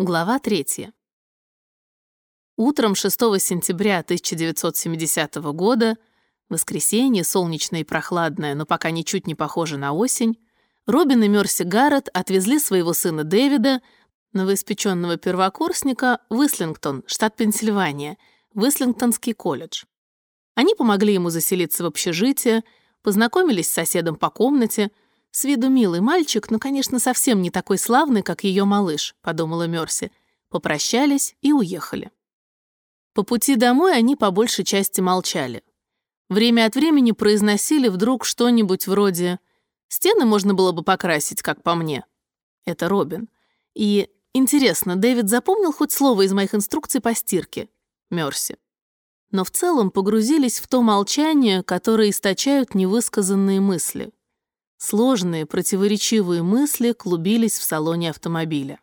Глава 3. Утром 6 сентября 1970 года, воскресенье, солнечное и прохладное, но пока ничуть не похоже на осень, Робин и Мерси Гаррет отвезли своего сына Дэвида, новоиспеченного первокурсника, в Ислингтон, штат Пенсильвания, в Ислингтонский колледж. Они помогли ему заселиться в общежитие, познакомились с соседом по комнате — с виду милый мальчик, но, конечно, совсем не такой славный, как ее малыш, подумала Мерси. Попрощались и уехали. По пути домой они по большей части молчали. Время от времени произносили вдруг что-нибудь вроде «Стены можно было бы покрасить, как по мне». Это Робин. И интересно, Дэвид запомнил хоть слово из моих инструкций по стирке? Мерси. Но в целом погрузились в то молчание, которое источают невысказанные мысли. Сложные, противоречивые мысли клубились в салоне автомобиля.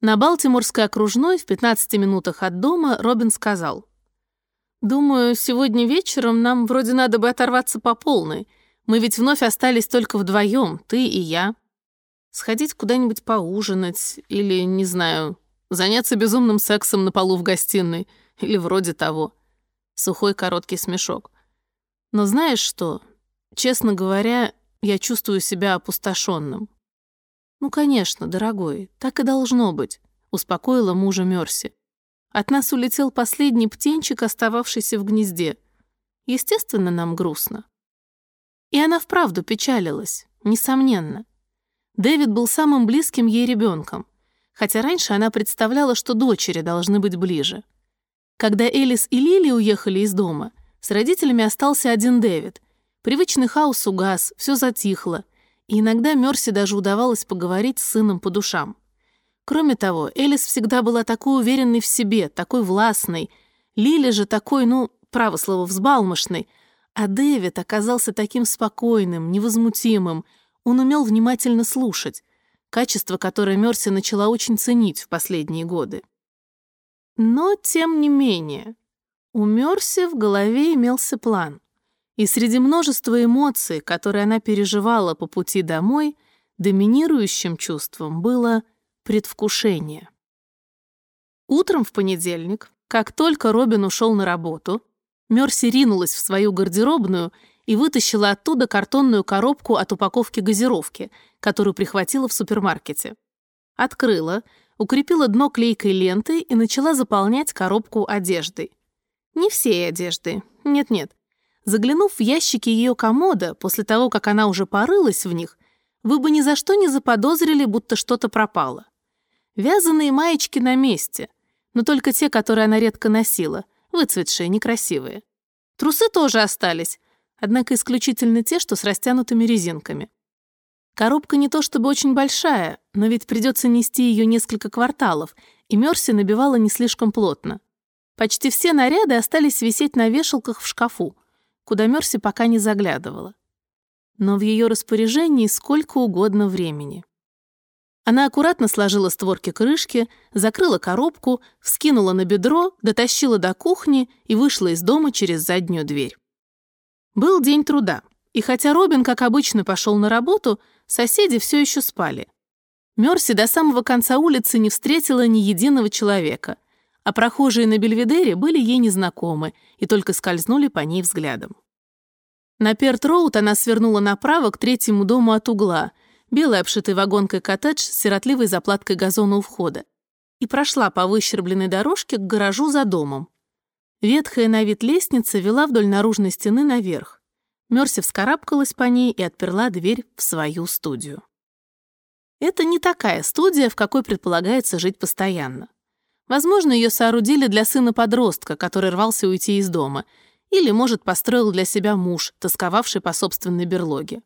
На Балтиморской окружной в 15 минутах от дома Робин сказал. «Думаю, сегодня вечером нам вроде надо бы оторваться по полной. Мы ведь вновь остались только вдвоем, ты и я. Сходить куда-нибудь поужинать или, не знаю, заняться безумным сексом на полу в гостиной или вроде того». Сухой короткий смешок. «Но знаешь что? Честно говоря, я чувствую себя опустошенным. «Ну, конечно, дорогой, так и должно быть», — успокоила мужа Мерси. «От нас улетел последний птенчик, остававшийся в гнезде. Естественно, нам грустно». И она вправду печалилась, несомненно. Дэвид был самым близким ей ребенком, хотя раньше она представляла, что дочери должны быть ближе. Когда Элис и Лили уехали из дома, с родителями остался один Дэвид — Привычный хаос угас, все затихло, и иногда Мерси даже удавалось поговорить с сыном по душам. Кроме того, Элис всегда была такой уверенной в себе, такой властной, Лили же такой, ну, право слово, взбалмошной, а Дэвид оказался таким спокойным, невозмутимым, он умел внимательно слушать, качество, которое Мерси начала очень ценить в последние годы. Но, тем не менее, у Мерси в голове имелся план — и среди множества эмоций, которые она переживала по пути домой, доминирующим чувством было предвкушение. Утром в понедельник, как только Робин ушел на работу, Мерси ринулась в свою гардеробную и вытащила оттуда картонную коробку от упаковки газировки, которую прихватила в супермаркете. Открыла, укрепила дно клейкой лентой и начала заполнять коробку одеждой. Не всей одеждой, нет-нет, Заглянув в ящики ее комода, после того, как она уже порылась в них, вы бы ни за что не заподозрили, будто что-то пропало. Вязаные маечки на месте, но только те, которые она редко носила, выцветшие, некрасивые. Трусы тоже остались, однако исключительно те, что с растянутыми резинками. Коробка не то чтобы очень большая, но ведь придется нести ее несколько кварталов, и Мерси набивала не слишком плотно. Почти все наряды остались висеть на вешалках в шкафу, куда Мерси пока не заглядывала. Но в ее распоряжении сколько угодно времени. Она аккуратно сложила створки крышки, закрыла коробку, вскинула на бедро, дотащила до кухни и вышла из дома через заднюю дверь. Был день труда, и хотя Робин, как обычно, пошел на работу, соседи все еще спали. Мерси до самого конца улицы не встретила ни единого человека — а прохожие на Бельведере были ей незнакомы и только скользнули по ней взглядом. На Перт-Роуд она свернула направо к третьему дому от угла, белый обшитый вагонкой коттедж с сиротливой заплаткой газона у входа, и прошла по выщербленной дорожке к гаражу за домом. Ветхая на вид лестница вела вдоль наружной стены наверх. Мерси вскарабкалась по ней и отперла дверь в свою студию. Это не такая студия, в какой предполагается жить постоянно. Возможно, ее соорудили для сына-подростка, который рвался уйти из дома, или, может, построил для себя муж, тосковавший по собственной берлоге.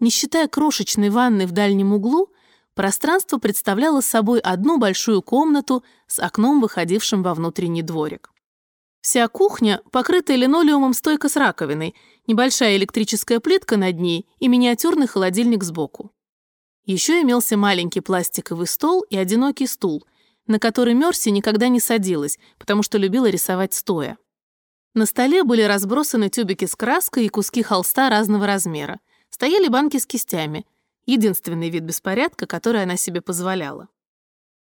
Не считая крошечной ванны в дальнем углу, пространство представляло собой одну большую комнату с окном, выходившим во внутренний дворик. Вся кухня, покрытая линолеумом стойка с раковиной, небольшая электрическая плитка над ней и миниатюрный холодильник сбоку. Еще имелся маленький пластиковый стол и одинокий стул — на который Мерси никогда не садилась, потому что любила рисовать стоя. На столе были разбросаны тюбики с краской и куски холста разного размера. Стояли банки с кистями. Единственный вид беспорядка, который она себе позволяла.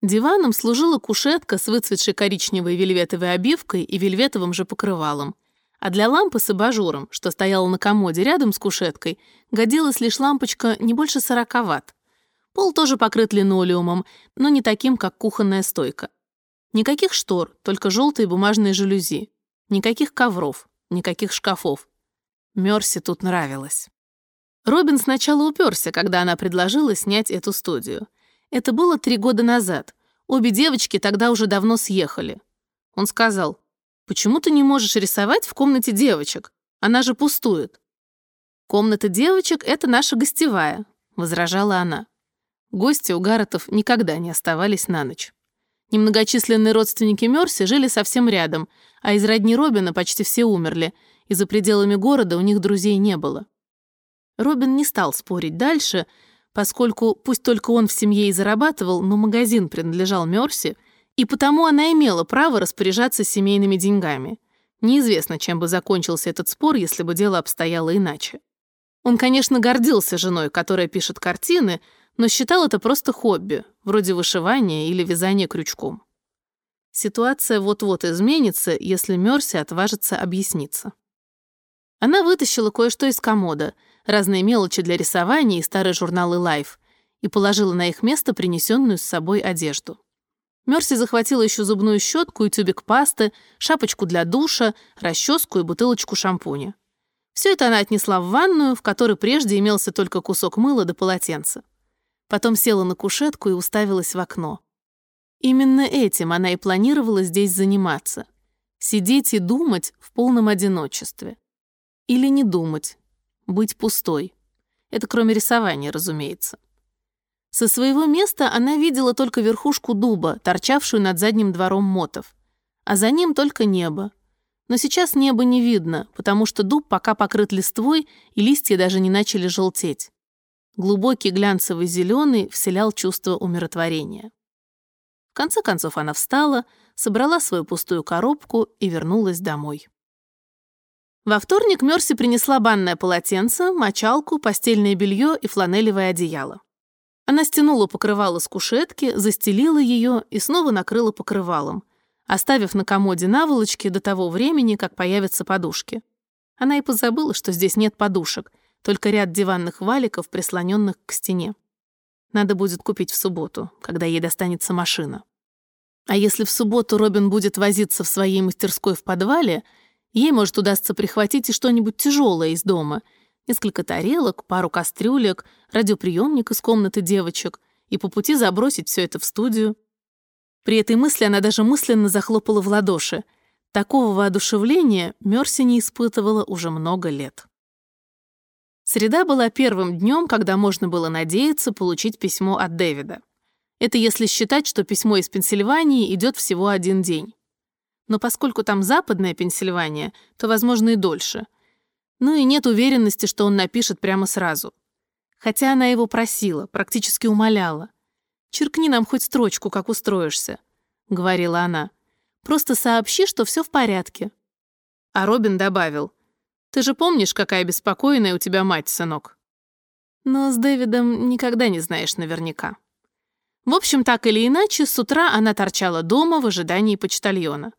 Диваном служила кушетка с выцветшей коричневой вельветовой обивкой и вельветовым же покрывалом. А для лампы с абажуром, что стояла на комоде рядом с кушеткой, годилась лишь лампочка не больше 40 ватт. Пол тоже покрыт линолеумом, но не таким, как кухонная стойка. Никаких штор, только желтые бумажные жалюзи. Никаких ковров, никаких шкафов. Мерси тут нравилось. Робин сначала уперся, когда она предложила снять эту студию. Это было три года назад. Обе девочки тогда уже давно съехали. Он сказал, «Почему ты не можешь рисовать в комнате девочек? Она же пустует». «Комната девочек — это наша гостевая», — возражала она. Гости у Гарретов никогда не оставались на ночь. Немногочисленные родственники Мерси жили совсем рядом, а из родни Робина почти все умерли, и за пределами города у них друзей не было. Робин не стал спорить дальше, поскольку пусть только он в семье и зарабатывал, но магазин принадлежал Мерси, и потому она имела право распоряжаться семейными деньгами. Неизвестно, чем бы закончился этот спор, если бы дело обстояло иначе. Он, конечно, гордился женой, которая пишет картины, но считал это просто хобби, вроде вышивания или вязания крючком. Ситуация вот-вот изменится, если Мерси отважится объясниться. Она вытащила кое-что из комода, разные мелочи для рисования и старые журналы Life, и положила на их место принесенную с собой одежду. Мерси захватила еще зубную щетку и тюбик пасты, шапочку для душа, расческу и бутылочку шампуня. Все это она отнесла в ванную, в которой прежде имелся только кусок мыла до полотенца. Потом села на кушетку и уставилась в окно. Именно этим она и планировала здесь заниматься. Сидеть и думать в полном одиночестве. Или не думать, быть пустой. Это кроме рисования, разумеется. Со своего места она видела только верхушку дуба, торчавшую над задним двором мотов. А за ним только небо. Но сейчас небо не видно, потому что дуб пока покрыт листвой, и листья даже не начали желтеть. Глубокий глянцевый зеленый вселял чувство умиротворения. В конце концов она встала, собрала свою пустую коробку и вернулась домой. Во вторник Мерси принесла банное полотенце, мочалку, постельное белье и фланелевое одеяло. Она стянула покрывало с кушетки, застелила ее и снова накрыла покрывалом, оставив на комоде наволочки до того времени, как появятся подушки. Она и позабыла, что здесь нет подушек, только ряд диванных валиков, прислоненных к стене. Надо будет купить в субботу, когда ей достанется машина. А если в субботу Робин будет возиться в своей мастерской в подвале, ей может удастся прихватить и что-нибудь тяжелое из дома. Несколько тарелок, пару кастрюлек, радиоприемник из комнаты девочек и по пути забросить все это в студию. При этой мысли она даже мысленно захлопала в ладоши. Такого воодушевления Мерси не испытывала уже много лет. Среда была первым днем, когда можно было надеяться получить письмо от Дэвида. Это если считать, что письмо из Пенсильвании идет всего один день. Но поскольку там западная Пенсильвания, то, возможно, и дольше. Ну и нет уверенности, что он напишет прямо сразу. Хотя она его просила, практически умоляла. «Черкни нам хоть строчку, как устроишься», — говорила она. «Просто сообщи, что все в порядке». А Робин добавил — ты же помнишь, какая беспокойная у тебя мать, сынок? Но с Дэвидом никогда не знаешь наверняка. В общем, так или иначе, с утра она торчала дома в ожидании почтальона.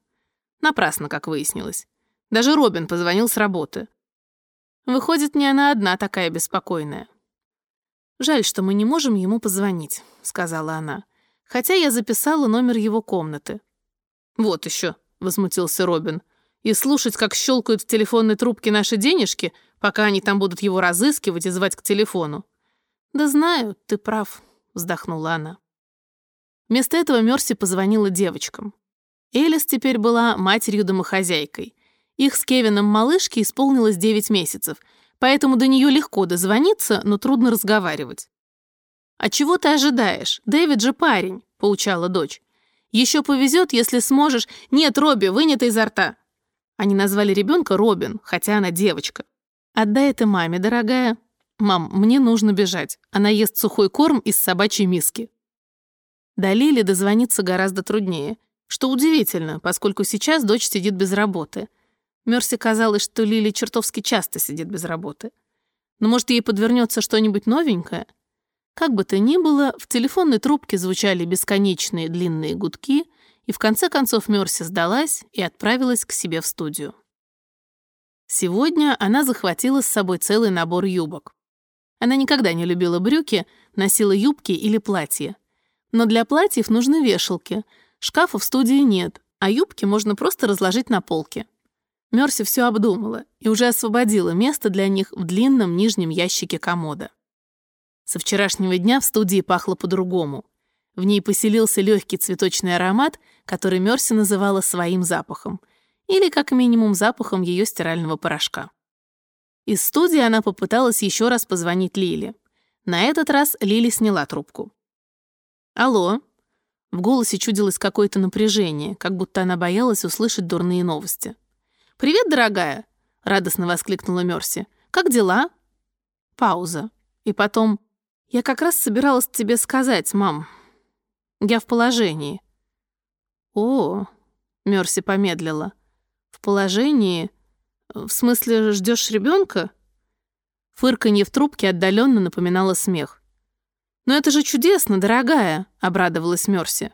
Напрасно, как выяснилось. Даже Робин позвонил с работы. Выходит, не она одна такая беспокойная. «Жаль, что мы не можем ему позвонить», — сказала она. «Хотя я записала номер его комнаты». «Вот еще», — возмутился Робин и слушать, как щелкают в телефонной трубке наши денежки, пока они там будут его разыскивать и звать к телефону. «Да знаю, ты прав», — вздохнула она. Вместо этого Мерси позвонила девочкам. Элис теперь была матерью-домохозяйкой. Их с Кевином малышке исполнилось 9 месяцев, поэтому до нее легко дозвониться, но трудно разговаривать. «А чего ты ожидаешь? Дэвид же парень», — поучала дочь. «Еще повезет, если сможешь...» «Нет, Робби, вынято изо рта. Они назвали ребенка Робин, хотя она девочка. «Отдай это маме, дорогая». «Мам, мне нужно бежать. Она ест сухой корм из собачьей миски». До Лили дозвониться гораздо труднее, что удивительно, поскольку сейчас дочь сидит без работы. Мерси казалось, что Лили чертовски часто сидит без работы. Но может, ей подвернется что-нибудь новенькое? Как бы то ни было, в телефонной трубке звучали бесконечные длинные гудки, и в конце концов Мерси сдалась и отправилась к себе в студию. Сегодня она захватила с собой целый набор юбок. Она никогда не любила брюки, носила юбки или платья. Но для платьев нужны вешалки, шкафа в студии нет, а юбки можно просто разложить на полке. Мерси все обдумала и уже освободила место для них в длинном нижнем ящике комода. Со вчерашнего дня в студии пахло по-другому. В ней поселился легкий цветочный аромат, который Мерси называла своим запахом, или как минимум запахом ее стирального порошка. Из студии она попыталась еще раз позвонить Лиле. На этот раз Лили сняла трубку. «Алло». В голосе чудилось какое-то напряжение, как будто она боялась услышать дурные новости. «Привет, дорогая!» — радостно воскликнула Мерси. «Как дела?» Пауза. И потом... «Я как раз собиралась тебе сказать, мам. Я в положении». «О...» — Мерси помедлила. В положении? В смысле, ждешь ребенка? Фырканье в трубке отдаленно напоминало смех. «Но это же чудесно, дорогая!» — обрадовалась Мерси.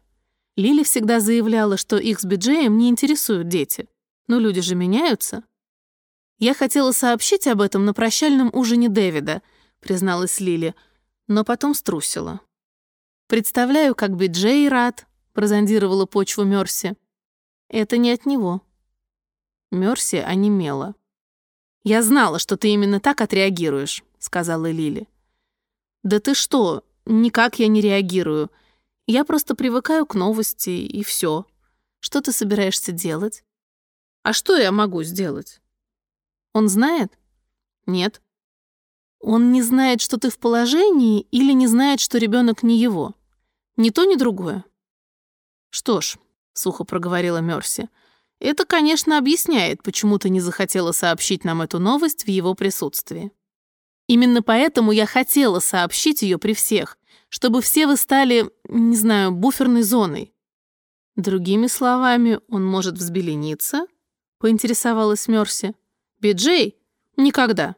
Лили всегда заявляла, что их с Биджеем не интересуют дети. Но люди же меняются. «Я хотела сообщить об этом на прощальном ужине Дэвида», — призналась Лили, но потом струсила. «Представляю, как Биджей рад», — прозондировала почву Мерси. «Это не от него», Мерси онемела. «Я знала, что ты именно так отреагируешь», — сказала Лили. «Да ты что? Никак я не реагирую. Я просто привыкаю к новости, и все. Что ты собираешься делать?» «А что я могу сделать?» «Он знает?» «Нет». «Он не знает, что ты в положении, или не знает, что ребенок не его? Ни то, ни другое?» «Что ж», — сухо проговорила Мерси, — это, конечно, объясняет, почему ты не захотела сообщить нам эту новость в его присутствии. Именно поэтому я хотела сообщить ее при всех, чтобы все вы стали, не знаю, буферной зоной. Другими словами, он может взбелениться? Поинтересовалась Мерси. Биджей? Никогда.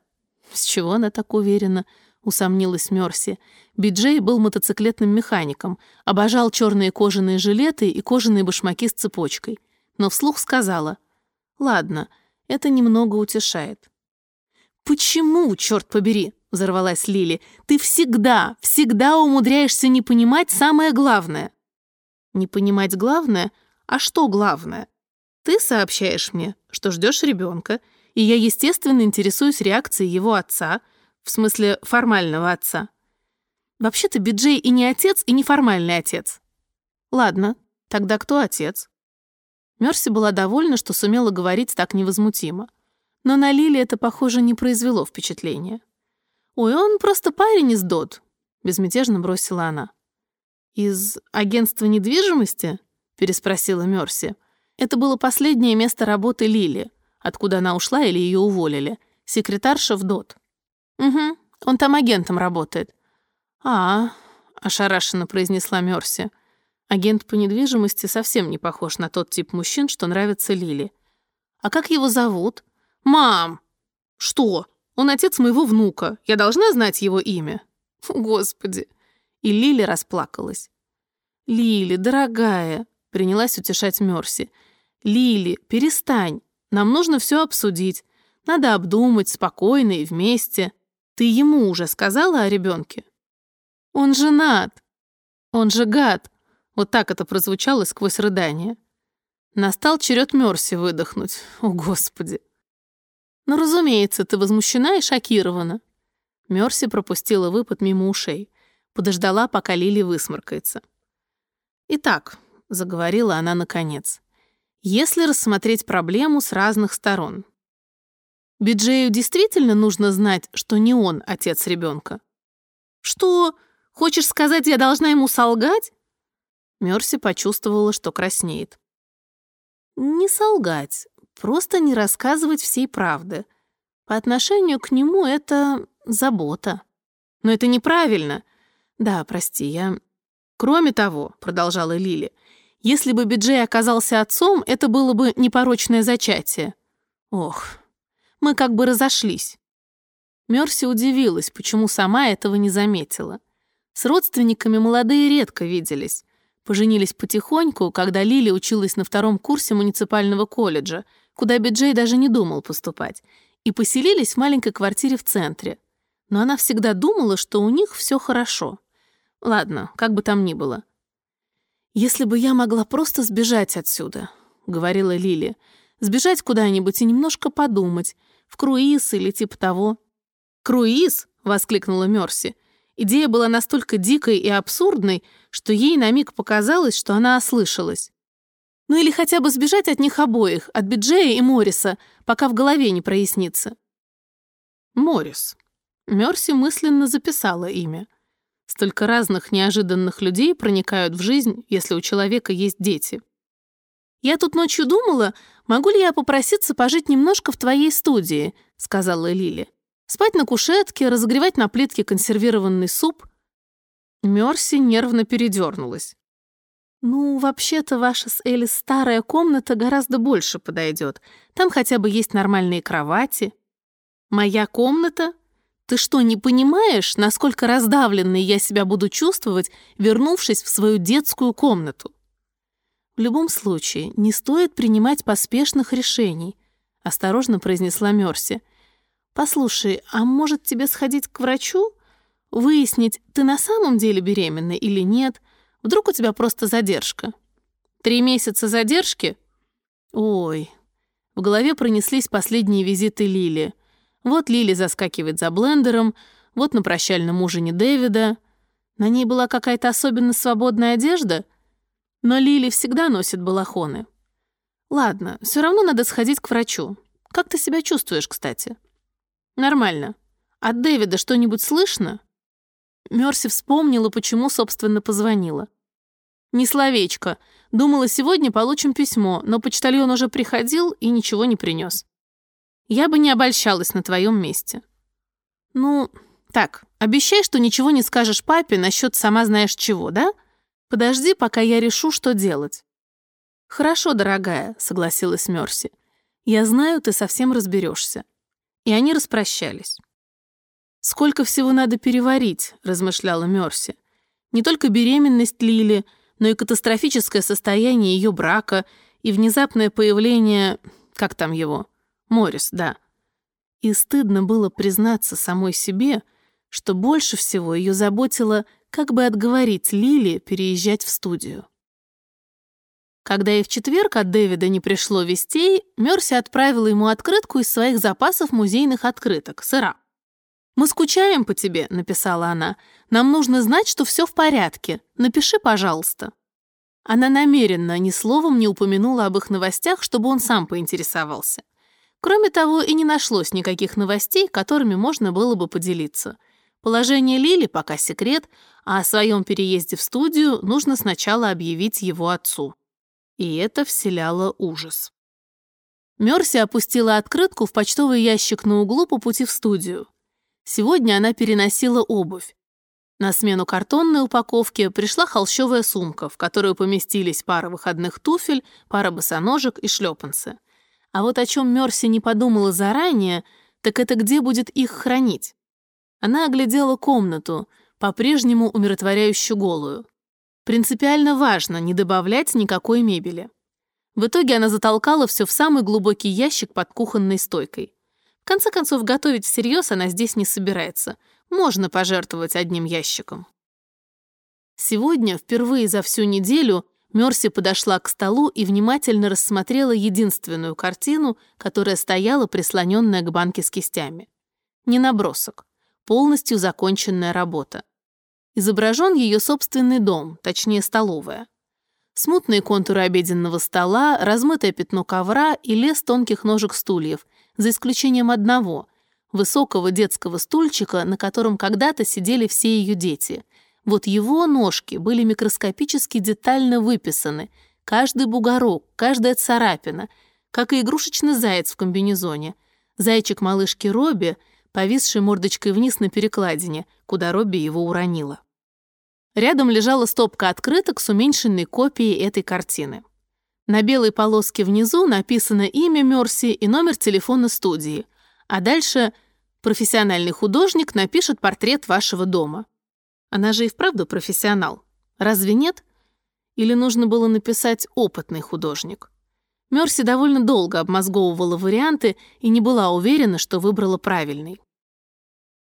С чего она так уверена? Усомнилась Мерси. Биджей был мотоциклетным механиком, обожал черные кожаные жилеты и кожаные башмаки с цепочкой но вслух сказала, «Ладно, это немного утешает». «Почему, черт побери?» — взорвалась Лили. «Ты всегда, всегда умудряешься не понимать самое главное». «Не понимать главное? А что главное? Ты сообщаешь мне, что ждешь ребенка, и я, естественно, интересуюсь реакцией его отца, в смысле формального отца. Вообще-то Биджей и не отец, и не формальный отец. Ладно, тогда кто отец? Мерси была довольна, что сумела говорить так невозмутимо. Но на Лили это, похоже, не произвело впечатления. «Ой, он просто парень из ДОТ», — безмятежно бросила она. «Из агентства недвижимости?» — переспросила Мерси. Это было последнее место работы Лили, откуда она ушла или ее уволили. Секретарша в ДОТ. «Угу, он там агентом работает». «А, — ошарашенно произнесла Мерси. Агент по недвижимости совсем не похож на тот тип мужчин, что нравится Лили. А как его зовут? Мам! Что? Он отец моего внука. Я должна знать его имя? Господи. И Лили расплакалась. Лили, дорогая, принялась утешать Мерси. Лили, перестань. Нам нужно все обсудить. Надо обдумать спокойно и вместе. Ты ему уже сказала о ребенке? Он женат. Он же гад. Вот так это прозвучало сквозь рыдание. Настал черед Мерси выдохнуть. О, Господи. Ну, разумеется, ты возмущена и шокирована. Мерси пропустила выпад мимо ушей. Подождала, пока Лили высморкается. «Итак», — заговорила она наконец, «если рассмотреть проблему с разных сторон. Биджею действительно нужно знать, что не он отец ребенка. «Что? Хочешь сказать, я должна ему солгать?» Мерси почувствовала, что краснеет. «Не солгать, просто не рассказывать всей правды. По отношению к нему это забота. Но это неправильно. Да, прости, я... Кроме того, — продолжала Лили, — если бы Биджей оказался отцом, это было бы непорочное зачатие. Ох, мы как бы разошлись. Мерси удивилась, почему сама этого не заметила. С родственниками молодые редко виделись. Поженились потихоньку, когда Лили училась на втором курсе муниципального колледжа, куда Биджей даже не думал поступать, и поселились в маленькой квартире в центре. Но она всегда думала, что у них все хорошо. Ладно, как бы там ни было. «Если бы я могла просто сбежать отсюда», — говорила Лили, «сбежать куда-нибудь и немножко подумать, в круиз или типа того». «Круиз?» — воскликнула Мерси. Идея была настолько дикой и абсурдной, что ей на миг показалось, что она ослышалась. Ну или хотя бы сбежать от них обоих, от Биджея и Морриса, пока в голове не прояснится. Моррис. Мерси мысленно записала имя. Столько разных неожиданных людей проникают в жизнь, если у человека есть дети. «Я тут ночью думала, могу ли я попроситься пожить немножко в твоей студии», — сказала Лили. «Спать на кушетке, разогревать на плитке консервированный суп». Мерси нервно передернулась. «Ну, вообще-то ваша с Элис старая комната гораздо больше подойдет. Там хотя бы есть нормальные кровати». «Моя комната?» Ты что, не понимаешь, насколько раздавленной я себя буду чувствовать, вернувшись в свою детскую комнату? В любом случае, не стоит принимать поспешных решений, осторожно произнесла Мерси. Послушай, а может тебе сходить к врачу? Выяснить, ты на самом деле беременна или нет? Вдруг у тебя просто задержка? Три месяца задержки? Ой. В голове пронеслись последние визиты Лили. Вот Лили заскакивает за блендером, вот на прощальном ужине Дэвида. На ней была какая-то особенно свободная одежда, но Лили всегда носит балахоны. Ладно, все равно надо сходить к врачу. Как ты себя чувствуешь, кстати? Нормально. От Дэвида что-нибудь слышно? Мерси вспомнила, почему, собственно, позвонила. Не словечко. Думала, сегодня получим письмо, но почтальон уже приходил и ничего не принес. Я бы не обольщалась на твоем месте. Ну, так, обещай, что ничего не скажешь папе насчет сама знаешь чего, да? Подожди, пока я решу, что делать. Хорошо, дорогая, согласилась Мерси. Я знаю, ты совсем разберешься. И они распрощались. Сколько всего надо переварить, размышляла Мерси. Не только беременность Лили, но и катастрофическое состояние ее брака и внезапное появление, как там его, Морис, да. И стыдно было признаться самой себе, что больше всего ее заботило, как бы отговорить Лили переезжать в студию. Когда и в четверг от Дэвида не пришло вестей, Мерси отправила ему открытку из своих запасов музейных открыток, сыра. «Мы скучаем по тебе», — написала она. «Нам нужно знать, что все в порядке. Напиши, пожалуйста». Она намеренно ни словом не упомянула об их новостях, чтобы он сам поинтересовался. Кроме того, и не нашлось никаких новостей, которыми можно было бы поделиться. Положение Лили пока секрет, а о своем переезде в студию нужно сначала объявить его отцу. И это вселяло ужас. Мерси опустила открытку в почтовый ящик на углу по пути в студию. Сегодня она переносила обувь. На смену картонной упаковке пришла холщовая сумка, в которую поместились пара выходных туфель, пара босоножек и шлепанцы. А вот о чем Мерси не подумала заранее, так это где будет их хранить. Она оглядела комнату, по-прежнему умиротворяющую голую. Принципиально важно не добавлять никакой мебели. В итоге она затолкала все в самый глубокий ящик под кухонной стойкой. В конце концов, готовить всерьез она здесь не собирается. Можно пожертвовать одним ящиком. Сегодня, впервые за всю неделю, Мерси подошла к столу и внимательно рассмотрела единственную картину, которая стояла прислоненная к банке с кистями. Не набросок, полностью законченная работа. Изображен ее собственный дом, точнее столовая. Смутные контуры обеденного стола, размытое пятно ковра и лес тонких ножек стульев, за исключением одного — высокого детского стульчика, на котором когда-то сидели все ее дети — вот его ножки были микроскопически детально выписаны, каждый бугорок, каждая царапина, как и игрушечный заяц в комбинезоне. Зайчик малышки Робби, повисший мордочкой вниз на перекладине, куда Робби его уронила. Рядом лежала стопка открыток с уменьшенной копией этой картины. На белой полоске внизу написано имя Мерси и номер телефона студии, а дальше профессиональный художник напишет портрет вашего дома. Она же и вправду профессионал. Разве нет? Или нужно было написать «опытный художник»? Мерси довольно долго обмозговывала варианты и не была уверена, что выбрала правильный.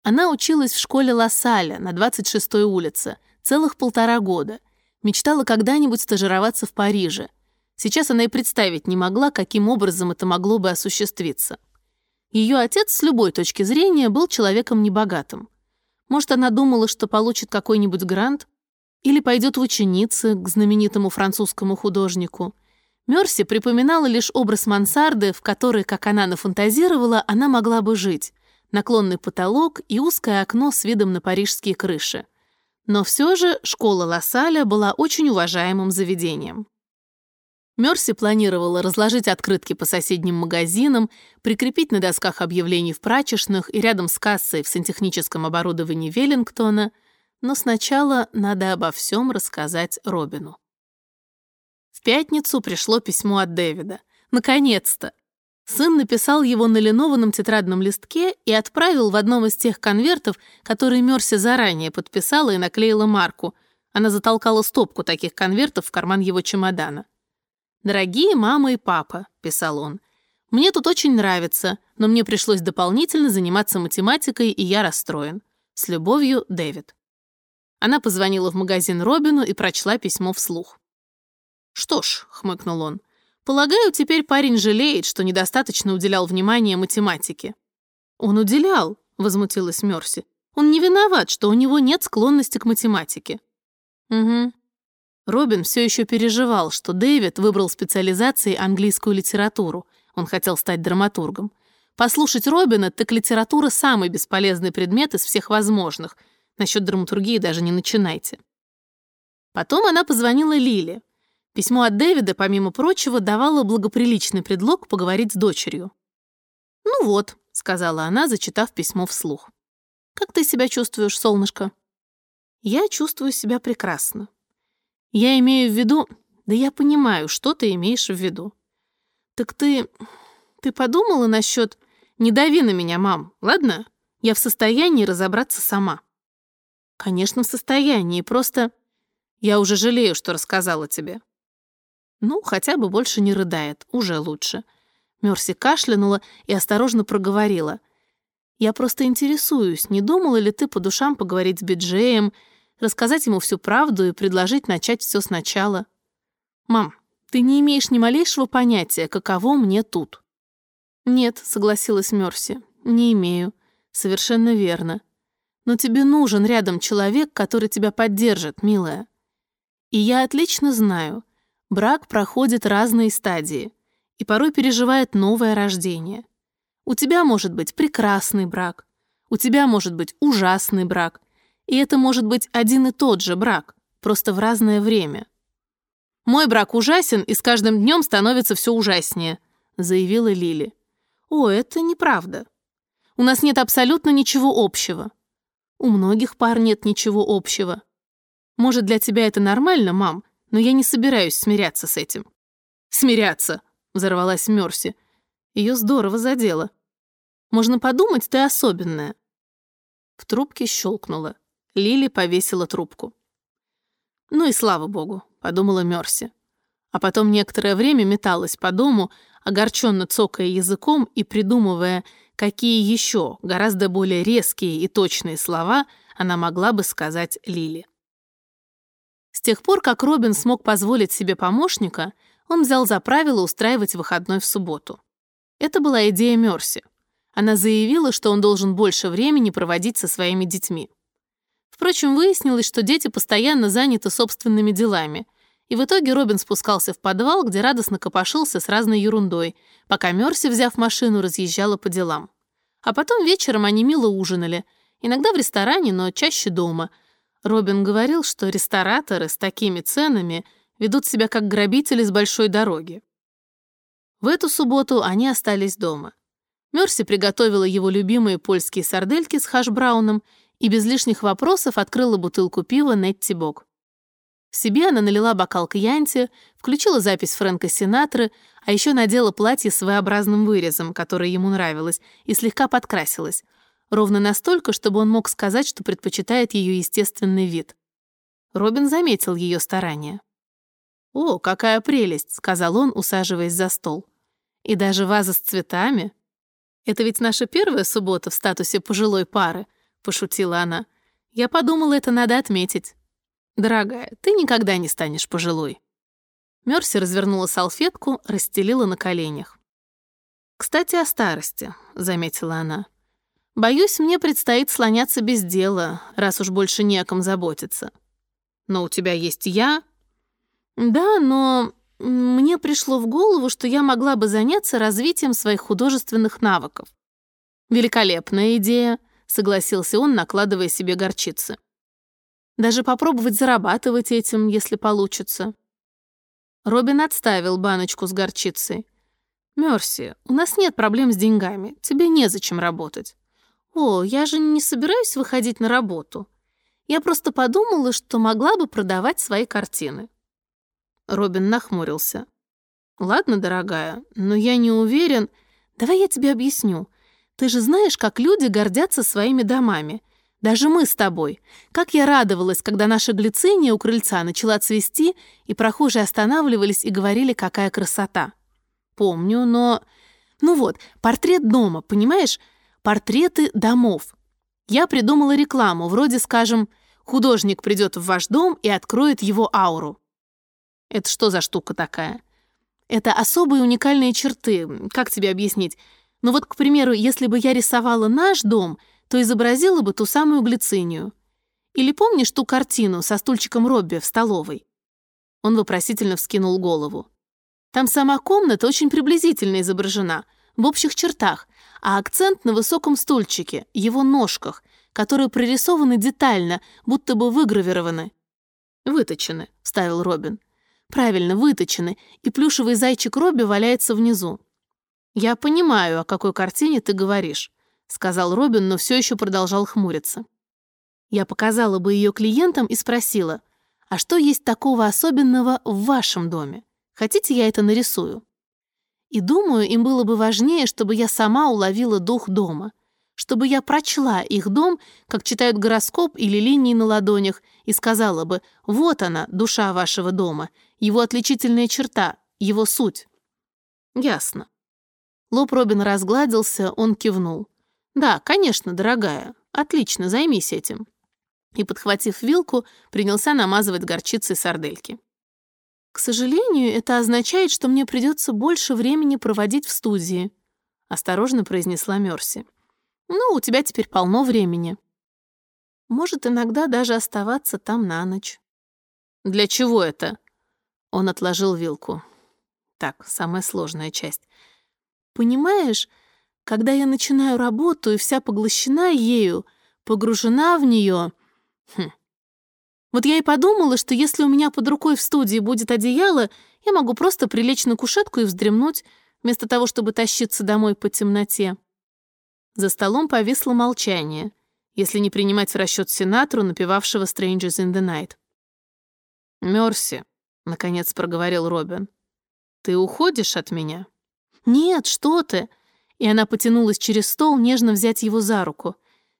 Она училась в школе Лассаля на 26-й улице целых полтора года. Мечтала когда-нибудь стажироваться в Париже. Сейчас она и представить не могла, каким образом это могло бы осуществиться. Ее отец с любой точки зрения был человеком небогатым. Может, она думала, что получит какой-нибудь грант, или пойдет в ученицы к знаменитому французскому художнику. Мерси припоминала лишь образ мансарды, в которой, как она нафантазировала, она могла бы жить. Наклонный потолок и узкое окно с видом на парижские крыши. Но все же школа Лассаля была очень уважаемым заведением. Мерси планировала разложить открытки по соседним магазинам, прикрепить на досках объявлений в прачечных и рядом с кассой в сантехническом оборудовании Веллингтона — но сначала надо обо всем рассказать Робину. В пятницу пришло письмо от Дэвида. Наконец-то! Сын написал его на линованном тетрадном листке и отправил в одном из тех конвертов, которые Мерси заранее подписала и наклеила марку. Она затолкала стопку таких конвертов в карман его чемодана. «Дорогие мама и папа», — писал он, — «мне тут очень нравится, но мне пришлось дополнительно заниматься математикой, и я расстроен. С любовью, Дэвид». Она позвонила в магазин Робину и прочла письмо вслух. «Что ж», — хмыкнул он, — «полагаю, теперь парень жалеет, что недостаточно уделял внимания математике». «Он уделял», — возмутилась Мерси. «Он не виноват, что у него нет склонности к математике». «Угу». Робин все еще переживал, что Дэвид выбрал специализацией английскую литературу. Он хотел стать драматургом. Послушать Робина, так литература — самый бесполезный предмет из всех возможных — Насчет драматургии даже не начинайте. Потом она позвонила Лиле. Письмо от Дэвида, помимо прочего, давало благоприличный предлог поговорить с дочерью. «Ну вот», — сказала она, зачитав письмо вслух. «Как ты себя чувствуешь, солнышко?» «Я чувствую себя прекрасно. Я имею в виду... Да я понимаю, что ты имеешь в виду. Так ты... Ты подумала насчет... Не дави на меня, мам, ладно? Я в состоянии разобраться сама». Конечно, в состоянии, просто... Я уже жалею, что рассказала тебе. Ну, хотя бы больше не рыдает, уже лучше. Мерси кашлянула и осторожно проговорила. Я просто интересуюсь, не думала ли ты по душам поговорить с Биджеем, рассказать ему всю правду и предложить начать все сначала? Мам, ты не имеешь ни малейшего понятия, каково мне тут. Нет, согласилась Мерси, не имею. Совершенно верно. Но тебе нужен рядом человек, который тебя поддержит, милая. И я отлично знаю, брак проходит разные стадии и порой переживает новое рождение. У тебя может быть прекрасный брак, у тебя может быть ужасный брак, и это может быть один и тот же брак, просто в разное время. «Мой брак ужасен и с каждым днем становится все ужаснее», заявила Лили. «О, это неправда. У нас нет абсолютно ничего общего. У многих пар нет ничего общего. Может, для тебя это нормально, мам, но я не собираюсь смиряться с этим». «Смиряться!» — взорвалась Мерси. Ее здорово задело. «Можно подумать, ты особенная». В трубке щелкнуло. Лили повесила трубку. «Ну и слава богу», — подумала Мерси. А потом некоторое время металась по дому, огорченно цокая языком и придумывая, какие еще гораздо более резкие и точные слова она могла бы сказать Лили. С тех пор, как Робин смог позволить себе помощника, он взял за правило устраивать выходной в субботу. Это была идея Мерси. Она заявила, что он должен больше времени проводить со своими детьми. Впрочем, выяснилось, что дети постоянно заняты собственными делами, и в итоге Робин спускался в подвал, где радостно копошился с разной ерундой, пока Мерси, взяв машину, разъезжала по делам. А потом вечером они мило ужинали. Иногда в ресторане, но чаще дома. Робин говорил, что рестораторы с такими ценами ведут себя как грабители с большой дороги. В эту субботу они остались дома. Мерси приготовила его любимые польские сардельки с хаш-брауном и без лишних вопросов открыла бутылку пива Нетти Бок. Себе она налила бокал кьянти, включила запись Фрэнка Синатры, а еще надела платье с своеобразным вырезом, которое ему нравилось, и слегка подкрасилась. Ровно настолько, чтобы он мог сказать, что предпочитает ее естественный вид. Робин заметил ее старания. «О, какая прелесть!» — сказал он, усаживаясь за стол. «И даже ваза с цветами?» «Это ведь наша первая суббота в статусе пожилой пары», — пошутила она. «Я подумала, это надо отметить». «Дорогая, ты никогда не станешь пожилой». Мерси развернула салфетку, расстелила на коленях. «Кстати, о старости», — заметила она. «Боюсь, мне предстоит слоняться без дела, раз уж больше не о ком заботиться. Но у тебя есть я». «Да, но мне пришло в голову, что я могла бы заняться развитием своих художественных навыков». «Великолепная идея», — согласился он, накладывая себе горчицы. «Даже попробовать зарабатывать этим, если получится». Робин отставил баночку с горчицей. «Мерси, у нас нет проблем с деньгами, тебе незачем работать». «О, я же не собираюсь выходить на работу. Я просто подумала, что могла бы продавать свои картины». Робин нахмурился. «Ладно, дорогая, но я не уверен. Давай я тебе объясню. Ты же знаешь, как люди гордятся своими домами. Даже мы с тобой. Как я радовалась, когда наша глициния у крыльца начала цвести, и прохожие останавливались и говорили, какая красота. Помню, но... Ну вот, портрет дома, понимаешь? Портреты домов. Я придумала рекламу, вроде, скажем, художник придет в ваш дом и откроет его ауру. Это что за штука такая? Это особые уникальные черты, как тебе объяснить? Ну вот, к примеру, если бы я рисовала наш дом, то изобразила бы ту самую глицинию. Или помнишь ту картину со стульчиком Робби в столовой? Он вопросительно вскинул голову. Там сама комната очень приблизительно изображена, в общих чертах, а акцент на высоком стульчике, его ножках, которые прорисованы детально, будто бы выгравированы. «Выточены», — вставил Робин. «Правильно, выточены, и плюшевый зайчик Робби валяется внизу». «Я понимаю, о какой картине ты говоришь», — сказал Робин, но все еще продолжал хмуриться. Я показала бы ее клиентам и спросила, а что есть такого особенного в вашем доме? Хотите, я это нарисую? И думаю, им было бы важнее, чтобы я сама уловила дух дома, чтобы я прочла их дом, как читают гороскоп или линии на ладонях, и сказала бы, вот она, душа вашего дома, его отличительная черта, его суть. Ясно. Лоб Робин разгладился, он кивнул. «Да, конечно, дорогая. Отлично, займись этим». И, подхватив вилку, принялся намазывать горчицей сардельки. «К сожалению, это означает, что мне придется больше времени проводить в студии», осторожно произнесла Мерси. «Ну, у тебя теперь полно времени. Может, иногда даже оставаться там на ночь». «Для чего это?» Он отложил вилку. Так, самая сложная часть. «Понимаешь, когда я начинаю работу и вся поглощена ею, погружена в нее... Хм. Вот я и подумала, что если у меня под рукой в студии будет одеяло, я могу просто прилечь на кушетку и вздремнуть, вместо того, чтобы тащиться домой по темноте. За столом повисло молчание, если не принимать в расчет сенатору, напевавшего «Strangers in the Night». «Мерси», — наконец проговорил Робин, — «ты уходишь от меня?» «Нет, что ты!» и она потянулась через стол нежно взять его за руку.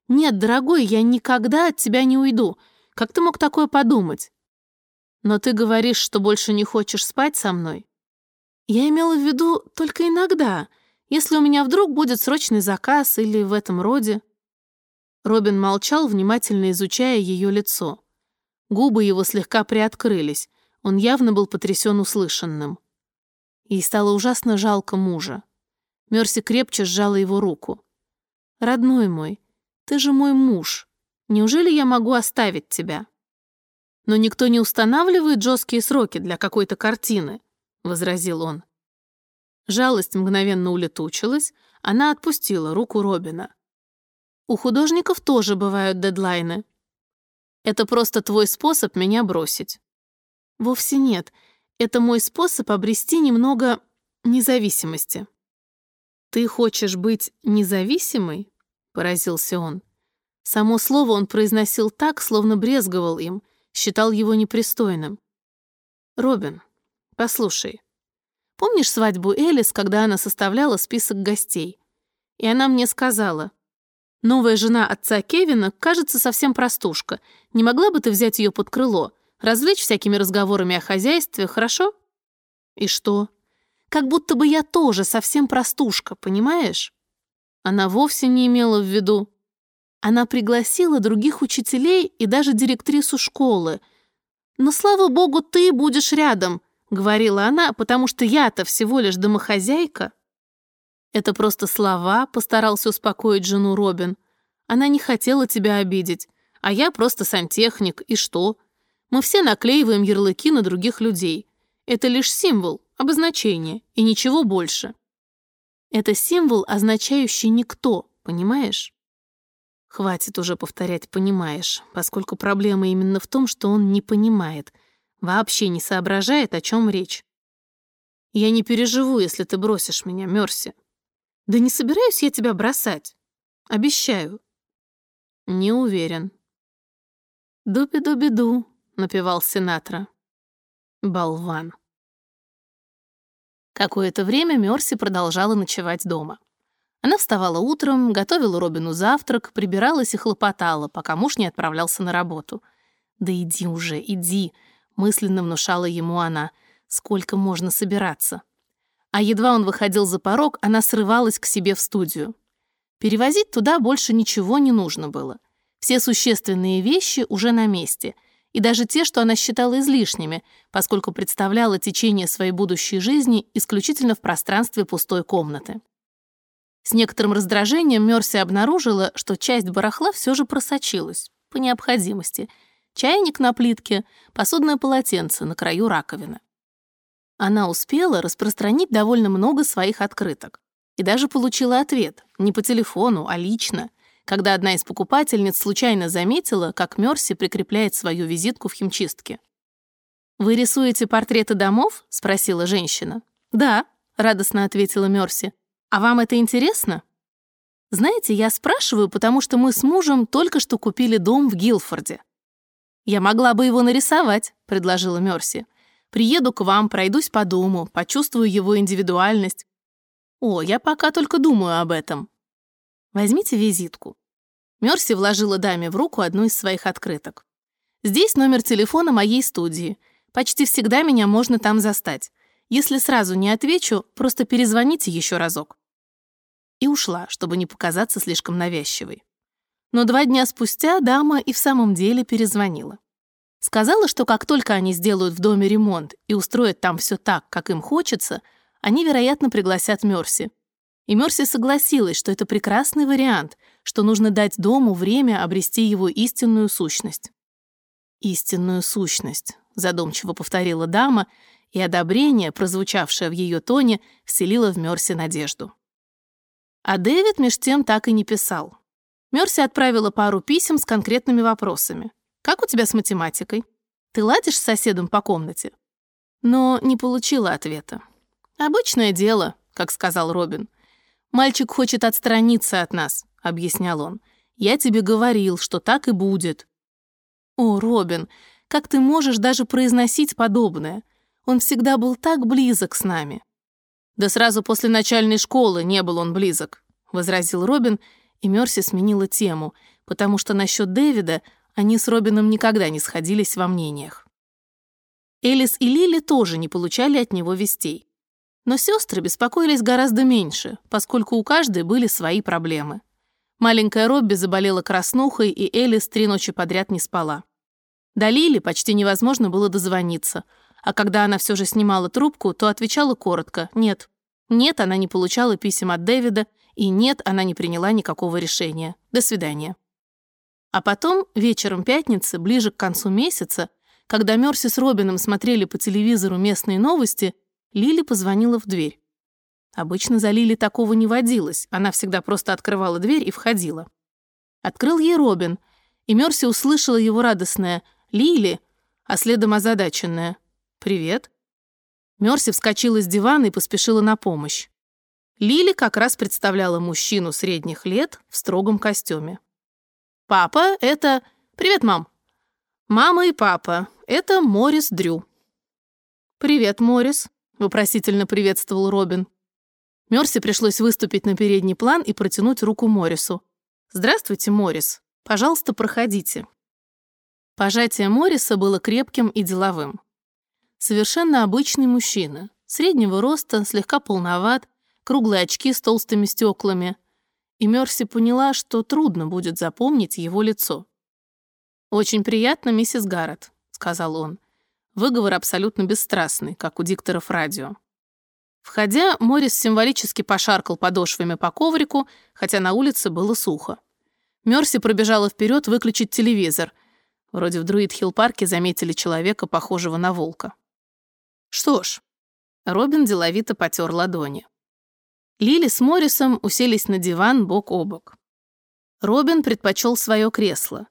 «Нет, дорогой, я никогда от тебя не уйду. Как ты мог такое подумать?» «Но ты говоришь, что больше не хочешь спать со мной?» «Я имела в виду только иногда, если у меня вдруг будет срочный заказ или в этом роде». Робин молчал, внимательно изучая ее лицо. Губы его слегка приоткрылись, он явно был потрясен услышанным. Ей стало ужасно жалко мужа. Мерси крепче сжала его руку. «Родной мой, ты же мой муж. Неужели я могу оставить тебя?» «Но никто не устанавливает жесткие сроки для какой-то картины», — возразил он. Жалость мгновенно улетучилась, она отпустила руку Робина. «У художников тоже бывают дедлайны. Это просто твой способ меня бросить». «Вовсе нет. Это мой способ обрести немного независимости». «Ты хочешь быть независимой?» — поразился он. Само слово он произносил так, словно брезговал им, считал его непристойным. «Робин, послушай, помнишь свадьбу Элис, когда она составляла список гостей? И она мне сказала, Новая жена отца Кевина, кажется, совсем простушка. Не могла бы ты взять ее под крыло? Развлечь всякими разговорами о хозяйстве, хорошо? И что? Как будто бы я тоже совсем простушка, понимаешь? Она вовсе не имела в виду. Она пригласила других учителей и даже директрису школы. «Но, слава богу, ты будешь рядом», — говорила она, «потому что я-то всего лишь домохозяйка». «Это просто слова», — постарался успокоить жену Робин. «Она не хотела тебя обидеть, а я просто сантехник, и что? Мы все наклеиваем ярлыки на других людей. Это лишь символ, обозначение, и ничего больше». Это символ, означающий «никто», понимаешь? Хватит уже повторять «понимаешь», поскольку проблема именно в том, что он не понимает, вообще не соображает, о чем речь. Я не переживу, если ты бросишь меня, Мерси. Да не собираюсь я тебя бросать. Обещаю. Не уверен. «Дуби-дуби-ду», — напевал Синатра. Болван. Какое-то время Мерси продолжала ночевать дома. Она вставала утром, готовила Робину завтрак, прибиралась и хлопотала, пока муж не отправлялся на работу. «Да иди уже, иди», — мысленно внушала ему она. «Сколько можно собираться?» А едва он выходил за порог, она срывалась к себе в студию. Перевозить туда больше ничего не нужно было. Все существенные вещи уже на месте — и даже те, что она считала излишними, поскольку представляла течение своей будущей жизни исключительно в пространстве пустой комнаты. С некоторым раздражением Мерси обнаружила, что часть барахла все же просочилась, по необходимости. Чайник на плитке, посудное полотенце на краю раковины. Она успела распространить довольно много своих открыток. И даже получила ответ, не по телефону, а лично когда одна из покупательниц случайно заметила, как Мерси прикрепляет свою визитку в химчистке. «Вы рисуете портреты домов?» — спросила женщина. «Да», — радостно ответила Мерси. «А вам это интересно?» «Знаете, я спрашиваю, потому что мы с мужем только что купили дом в Гилфорде». «Я могла бы его нарисовать», — предложила Мерси. «Приеду к вам, пройдусь по дому, почувствую его индивидуальность». «О, я пока только думаю об этом», Возьмите визитку». Мерси вложила даме в руку одну из своих открыток. «Здесь номер телефона моей студии. Почти всегда меня можно там застать. Если сразу не отвечу, просто перезвоните еще разок». И ушла, чтобы не показаться слишком навязчивой. Но два дня спустя дама и в самом деле перезвонила. Сказала, что как только они сделают в доме ремонт и устроят там все так, как им хочется, они, вероятно, пригласят Мерси, и Мерси согласилась, что это прекрасный вариант, что нужно дать дому время обрести его истинную сущность. «Истинную сущность», — задумчиво повторила дама, и одобрение, прозвучавшее в ее тоне, вселило в Мерси надежду. А Дэвид меж тем так и не писал. Мерси отправила пару писем с конкретными вопросами. «Как у тебя с математикой? Ты ладишь с соседом по комнате?» Но не получила ответа. «Обычное дело», как сказал Робин. «Мальчик хочет отстраниться от нас», — объяснял он. «Я тебе говорил, что так и будет». «О, Робин, как ты можешь даже произносить подобное? Он всегда был так близок с нами». «Да сразу после начальной школы не был он близок», — возразил Робин, и Мерси сменила тему, потому что насчет Дэвида они с Робином никогда не сходились во мнениях. Элис и Лили тоже не получали от него вестей. Но сестры беспокоились гораздо меньше, поскольку у каждой были свои проблемы. Маленькая Робби заболела краснухой, и Элис три ночи подряд не спала. До Лили почти невозможно было дозвониться, а когда она все же снимала трубку, то отвечала коротко «нет». Нет, она не получала писем от Дэвида, и нет, она не приняла никакого решения. До свидания. А потом, вечером пятницы, ближе к концу месяца, когда Мерси с Робином смотрели по телевизору местные новости, Лили позвонила в дверь. Обычно за Лили такого не водилось, она всегда просто открывала дверь и входила. Открыл ей Робин, и Мерси услышала его радостное «Лили», а следом озадаченное «Привет». Мерси вскочила с дивана и поспешила на помощь. Лили как раз представляла мужчину средних лет в строгом костюме. «Папа — это... Привет, мам!» «Мама и папа — это Морис Дрю». «Привет, Морис», — вопросительно приветствовал Робин. Мерси пришлось выступить на передний план и протянуть руку Моррису. «Здравствуйте, Моррис. Пожалуйста, проходите». Пожатие Морриса было крепким и деловым. Совершенно обычный мужчина, среднего роста, слегка полноват, круглые очки с толстыми стеклами. И Мерси поняла, что трудно будет запомнить его лицо. «Очень приятно, миссис Гаррет», — сказал он. Выговор абсолютно бесстрастный, как у дикторов радио. Входя, Морис символически пошаркал подошвами по коврику, хотя на улице было сухо. Мерси пробежала вперед выключить телевизор. Вроде в Друид-Хилл-парке заметили человека, похожего на волка. Что ж, Робин деловито потер ладони. Лили с Моррисом уселись на диван бок о бок. Робин предпочел свое кресло,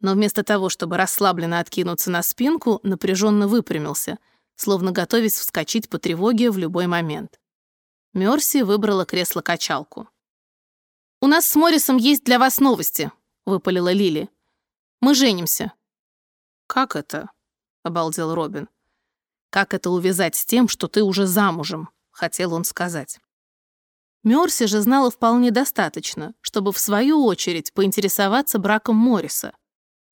но вместо того, чтобы расслабленно откинуться на спинку, напряженно выпрямился — словно готовясь вскочить по тревоге в любой момент. Мерси выбрала кресло-качалку. «У нас с Моррисом есть для вас новости», — выпалила Лили. «Мы женимся». «Как это?» — обалдел Робин. «Как это увязать с тем, что ты уже замужем?» — хотел он сказать. Мерси же знала вполне достаточно, чтобы в свою очередь поинтересоваться браком Морриса.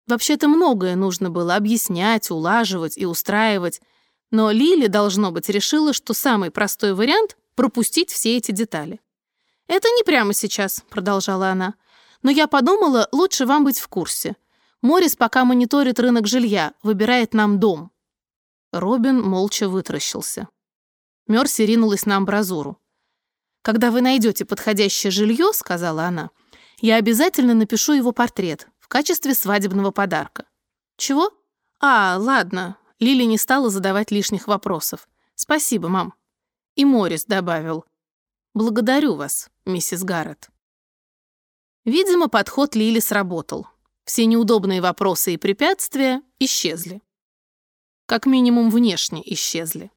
Вообще-то многое нужно было объяснять, улаживать и устраивать, но Лили, должно быть, решила, что самый простой вариант — пропустить все эти детали. «Это не прямо сейчас», — продолжала она. «Но я подумала, лучше вам быть в курсе. Морис пока мониторит рынок жилья, выбирает нам дом». Робин молча вытращился. Мерси ринулась на амбразуру. «Когда вы найдете подходящее жилье, — сказала она, — я обязательно напишу его портрет в качестве свадебного подарка». «Чего? А, ладно, Лили не стала задавать лишних вопросов. «Спасибо, мам». И Морис добавил. «Благодарю вас, миссис Гаррет». Видимо, подход Лили сработал. Все неудобные вопросы и препятствия исчезли. Как минимум внешне исчезли.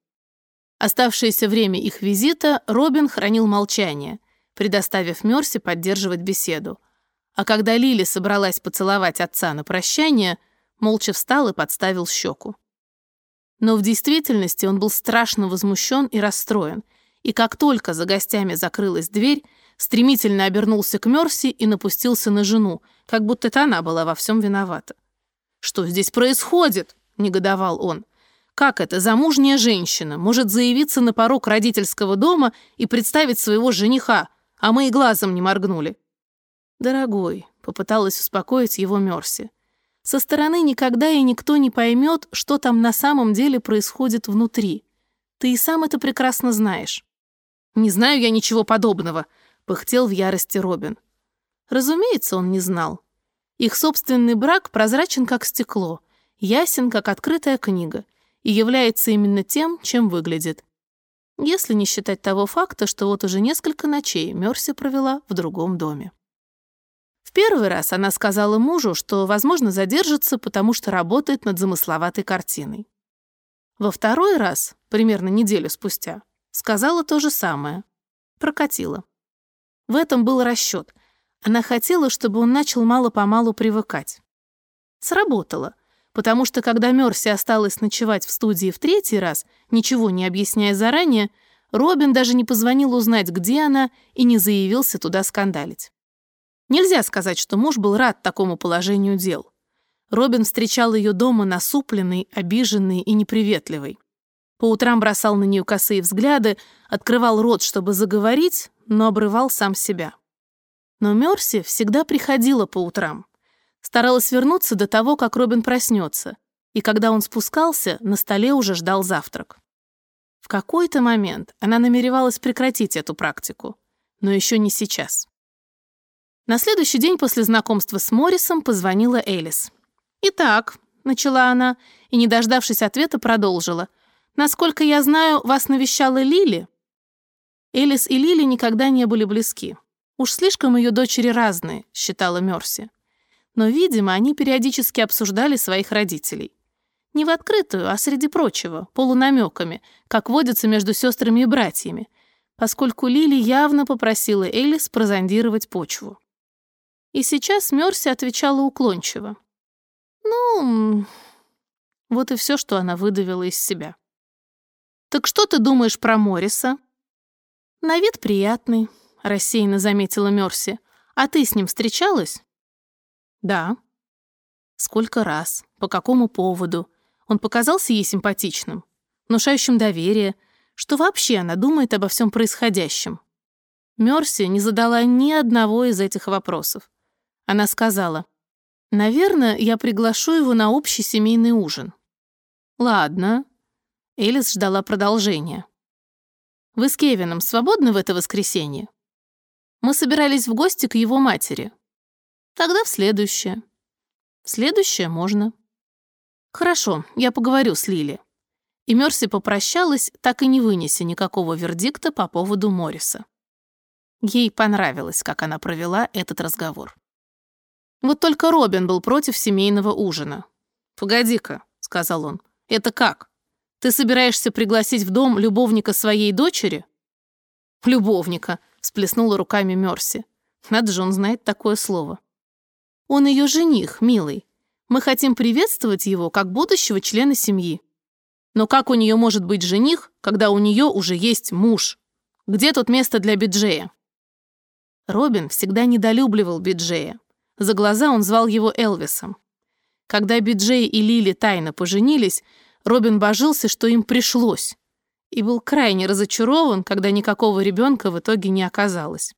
Оставшееся время их визита Робин хранил молчание, предоставив Мерси поддерживать беседу. А когда Лили собралась поцеловать отца на прощание, молча встал и подставил щеку. Но в действительности он был страшно возмущен и расстроен, и как только за гостями закрылась дверь, стремительно обернулся к Мерси и напустился на жену, как будто это она была во всем виновата. «Что здесь происходит?» — негодовал он. «Как это замужняя женщина может заявиться на порог родительского дома и представить своего жениха, а мы и глазом не моргнули?» «Дорогой», — попыталась успокоить его Мерси, со стороны никогда и никто не поймет, что там на самом деле происходит внутри. Ты и сам это прекрасно знаешь. «Не знаю я ничего подобного», — пыхтел в ярости Робин. Разумеется, он не знал. Их собственный брак прозрачен, как стекло, ясен, как открытая книга, и является именно тем, чем выглядит. Если не считать того факта, что вот уже несколько ночей Мерси провела в другом доме. В первый раз она сказала мужу, что, возможно, задержится, потому что работает над замысловатой картиной. Во второй раз, примерно неделю спустя, сказала то же самое. Прокатила. В этом был расчет. Она хотела, чтобы он начал мало-помалу привыкать. Сработало, потому что когда Мерси осталась ночевать в студии в третий раз, ничего не объясняя заранее, Робин даже не позвонил узнать, где она, и не заявился туда скандалить. Нельзя сказать, что муж был рад такому положению дел. Робин встречал ее дома насупленный, обиженный и неприветливый. По утрам бросал на нее косые взгляды, открывал рот, чтобы заговорить, но обрывал сам себя. Но Мерси всегда приходила по утрам. Старалась вернуться до того, как Робин проснется, и когда он спускался, на столе уже ждал завтрак. В какой-то момент она намеревалась прекратить эту практику, но еще не сейчас. На следующий день после знакомства с Моррисом позвонила Элис. «Итак», — начала она, и, не дождавшись ответа, продолжила. «Насколько я знаю, вас навещала Лили?» Элис и Лили никогда не были близки. Уж слишком ее дочери разные, считала Мерси. Но, видимо, они периодически обсуждали своих родителей. Не в открытую, а среди прочего, полунамеками, как водится между сестрами и братьями, поскольку Лили явно попросила Элис прозондировать почву. И сейчас Мерси отвечала уклончиво. «Ну...» Вот и все, что она выдавила из себя. «Так что ты думаешь про Морриса?» «На вид приятный», — рассеянно заметила Мерси. А ты с ним встречалась? Да. Сколько раз? По какому поводу? Он показался ей симпатичным, внушающим доверие. Что вообще она думает обо всем происходящем? Мерси не задала ни одного из этих вопросов. Она сказала, «Наверное, я приглашу его на общий семейный ужин». «Ладно». Элис ждала продолжения. «Вы с Кевином свободны в это воскресенье?» «Мы собирались в гости к его матери». «Тогда в следующее». «В следующее можно». «Хорошо, я поговорю с Лили». И Мерси попрощалась, так и не вынеся никакого вердикта по поводу Морриса. Ей понравилось, как она провела этот разговор. Вот только Робин был против семейного ужина. «Погоди-ка», — сказал он, — «это как? Ты собираешься пригласить в дом любовника своей дочери?» «Любовника», — всплеснула руками Мерси. Надо же, он знает такое слово. «Он ее жених, милый. Мы хотим приветствовать его как будущего члена семьи. Но как у нее может быть жених, когда у нее уже есть муж? Где тут место для биджея?» Робин всегда недолюбливал Биджея. За глаза он звал его Элвисом. Когда Биджей и Лили тайно поженились, Робин божился, что им пришлось, и был крайне разочарован, когда никакого ребенка в итоге не оказалось.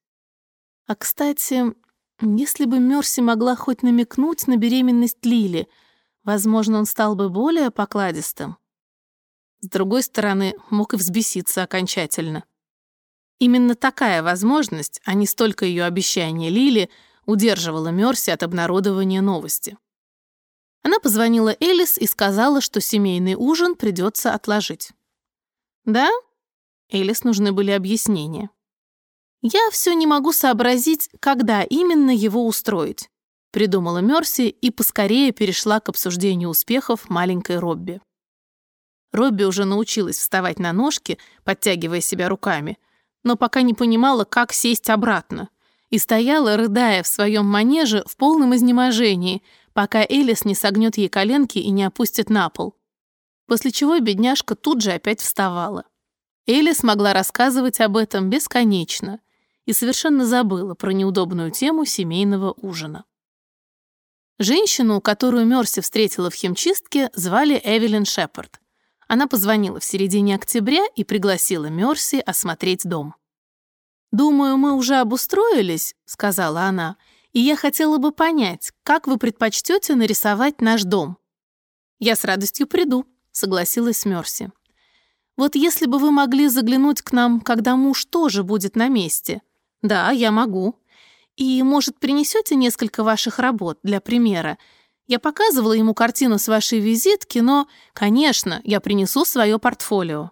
А, кстати, если бы Мерси могла хоть намекнуть на беременность Лили, возможно, он стал бы более покладистым. С другой стороны, мог и взбеситься окончательно. Именно такая возможность, а не столько ее обещание Лили, удерживала Мерси от обнародования новости. Она позвонила Элис и сказала, что семейный ужин придется отложить. «Да?» Элис нужны были объяснения. «Я все не могу сообразить, когда именно его устроить», придумала Мерси и поскорее перешла к обсуждению успехов маленькой Робби. Робби уже научилась вставать на ножки, подтягивая себя руками — но пока не понимала, как сесть обратно. И стояла, рыдая в своем манеже в полном изнеможении, пока Элис не согнет ей коленки и не опустит на пол. После чего бедняжка тут же опять вставала. Элис могла рассказывать об этом бесконечно и совершенно забыла про неудобную тему семейного ужина. Женщину, которую Мерси встретила в химчистке, звали Эвелин Шепард. Она позвонила в середине октября и пригласила Мерси осмотреть дом. «Думаю, мы уже обустроились», — сказала она, «и я хотела бы понять, как вы предпочтете нарисовать наш дом». «Я с радостью приду», — согласилась Мерси. «Вот если бы вы могли заглянуть к нам, когда муж тоже будет на месте». «Да, я могу». «И, может, принесете несколько ваших работ для примера? Я показывала ему картину с вашей визитки, но, конечно, я принесу свое портфолио».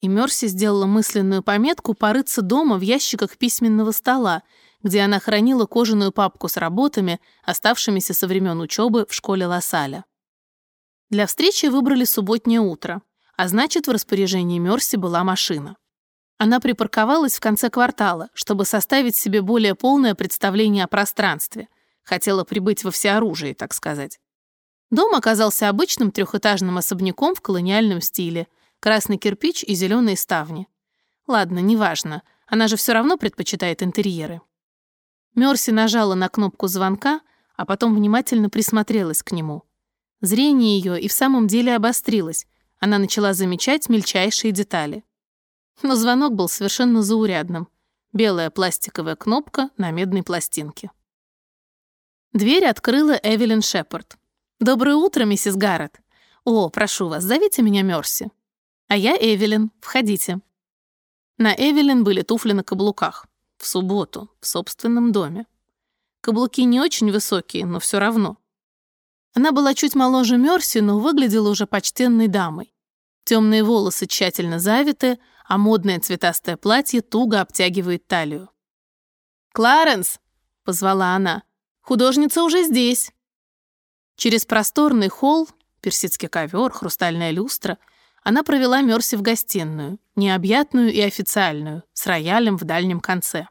И Мерси сделала мысленную пометку порыться дома в ящиках письменного стола, где она хранила кожаную папку с работами, оставшимися со времен учебы в школе Лассаля. Для встречи выбрали субботнее утро, а значит, в распоряжении Мерси была машина. Она припарковалась в конце квартала, чтобы составить себе более полное представление о пространстве — Хотела прибыть во всеоружии, так сказать. Дом оказался обычным трехэтажным особняком в колониальном стиле. Красный кирпич и зеленые ставни. Ладно, неважно. Она же все равно предпочитает интерьеры. Мерси нажала на кнопку звонка, а потом внимательно присмотрелась к нему. Зрение ее и в самом деле обострилось. Она начала замечать мельчайшие детали. Но звонок был совершенно заурядным. Белая пластиковая кнопка на медной пластинке. Дверь открыла Эвелин Шепард. «Доброе утро, миссис Гаррет. О, прошу вас, зовите меня Мерси. А я Эвелин, входите». На Эвелин были туфли на каблуках. В субботу, в собственном доме. Каблуки не очень высокие, но все равно. Она была чуть моложе Мерси, но выглядела уже почтенной дамой. Темные волосы тщательно завиты, а модное цветастое платье туго обтягивает талию. «Кларенс!» — позвала она. Художница уже здесь». Через просторный холл, персидский ковер, хрустальная люстра, она провела Мерси в гостиную, необъятную и официальную, с роялем в дальнем конце.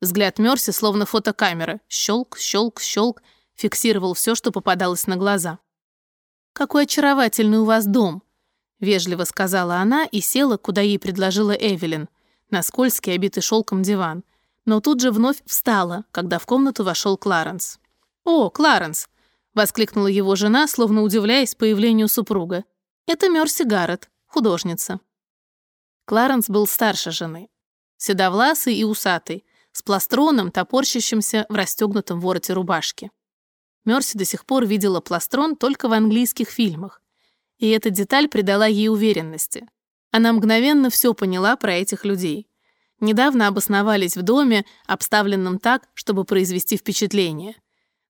Взгляд Мерси, словно фотокамера, щелк, щелк, щелк, фиксировал все, что попадалось на глаза. «Какой очаровательный у вас дом!» — вежливо сказала она и села, куда ей предложила Эвелин, на скользкий, обитый шелком диван, но тут же вновь встала, когда в комнату вошел Кларенс. «О, Кларенс!» — воскликнула его жена, словно удивляясь появлению супруга. «Это Мерси Гаррет, художница». Кларенс был старше жены. Седовласый и усатый, с пластроном, топорщащимся в расстегнутом вороте рубашки. Мерси до сих пор видела пластрон только в английских фильмах, и эта деталь придала ей уверенности. Она мгновенно все поняла про этих людей. Недавно обосновались в доме, обставленном так, чтобы произвести впечатление.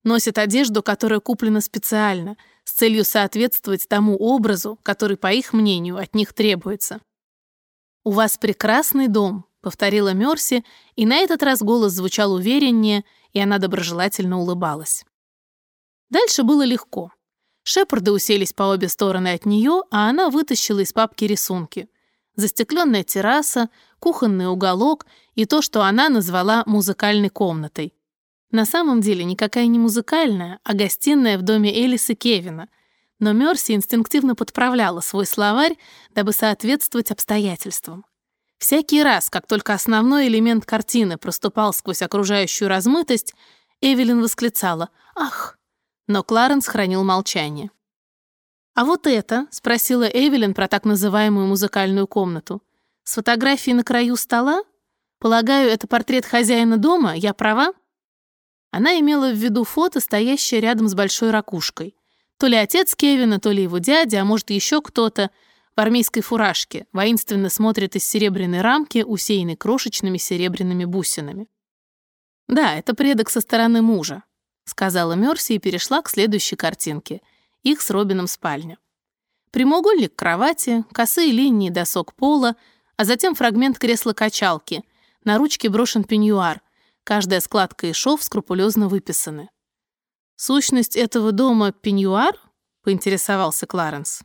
Носят одежду, которая куплена специально, с целью соответствовать тому образу, который, по их мнению, от них требуется. «У вас прекрасный дом», — повторила Мерси, и на этот раз голос звучал увереннее, и она доброжелательно улыбалась. Дальше было легко. Шепарды уселись по обе стороны от нее, а она вытащила из папки рисунки. Застекленная терраса, кухонный уголок и то, что она назвала музыкальной комнатой. На самом деле никакая не музыкальная, а гостиная в доме Элис и Кевина. Но Мерси инстинктивно подправляла свой словарь, дабы соответствовать обстоятельствам. Всякий раз, как только основной элемент картины проступал сквозь окружающую размытость, Эвелин восклицала «Ах!» Но Кларенс хранил молчание. «А вот это?» — спросила Эвелин про так называемую музыкальную комнату. «С фотографией на краю стола? Полагаю, это портрет хозяина дома, я права?» Она имела в виду фото, стоящее рядом с большой ракушкой. То ли отец Кевина, то ли его дядя, а может еще кто-то в армейской фуражке воинственно смотрит из серебряной рамки, усеянной крошечными серебряными бусинами. Да, это предок со стороны мужа сказала Мерси и перешла к следующей картинке. Их с Робином спальня. Прямоугольник кровати, косые линии досок пола, а затем фрагмент кресла-качалки. На ручке брошен пеньюар. Каждая складка и шов скрупулезно выписаны. «Сущность этого дома — пеньюар?» — поинтересовался Кларенс.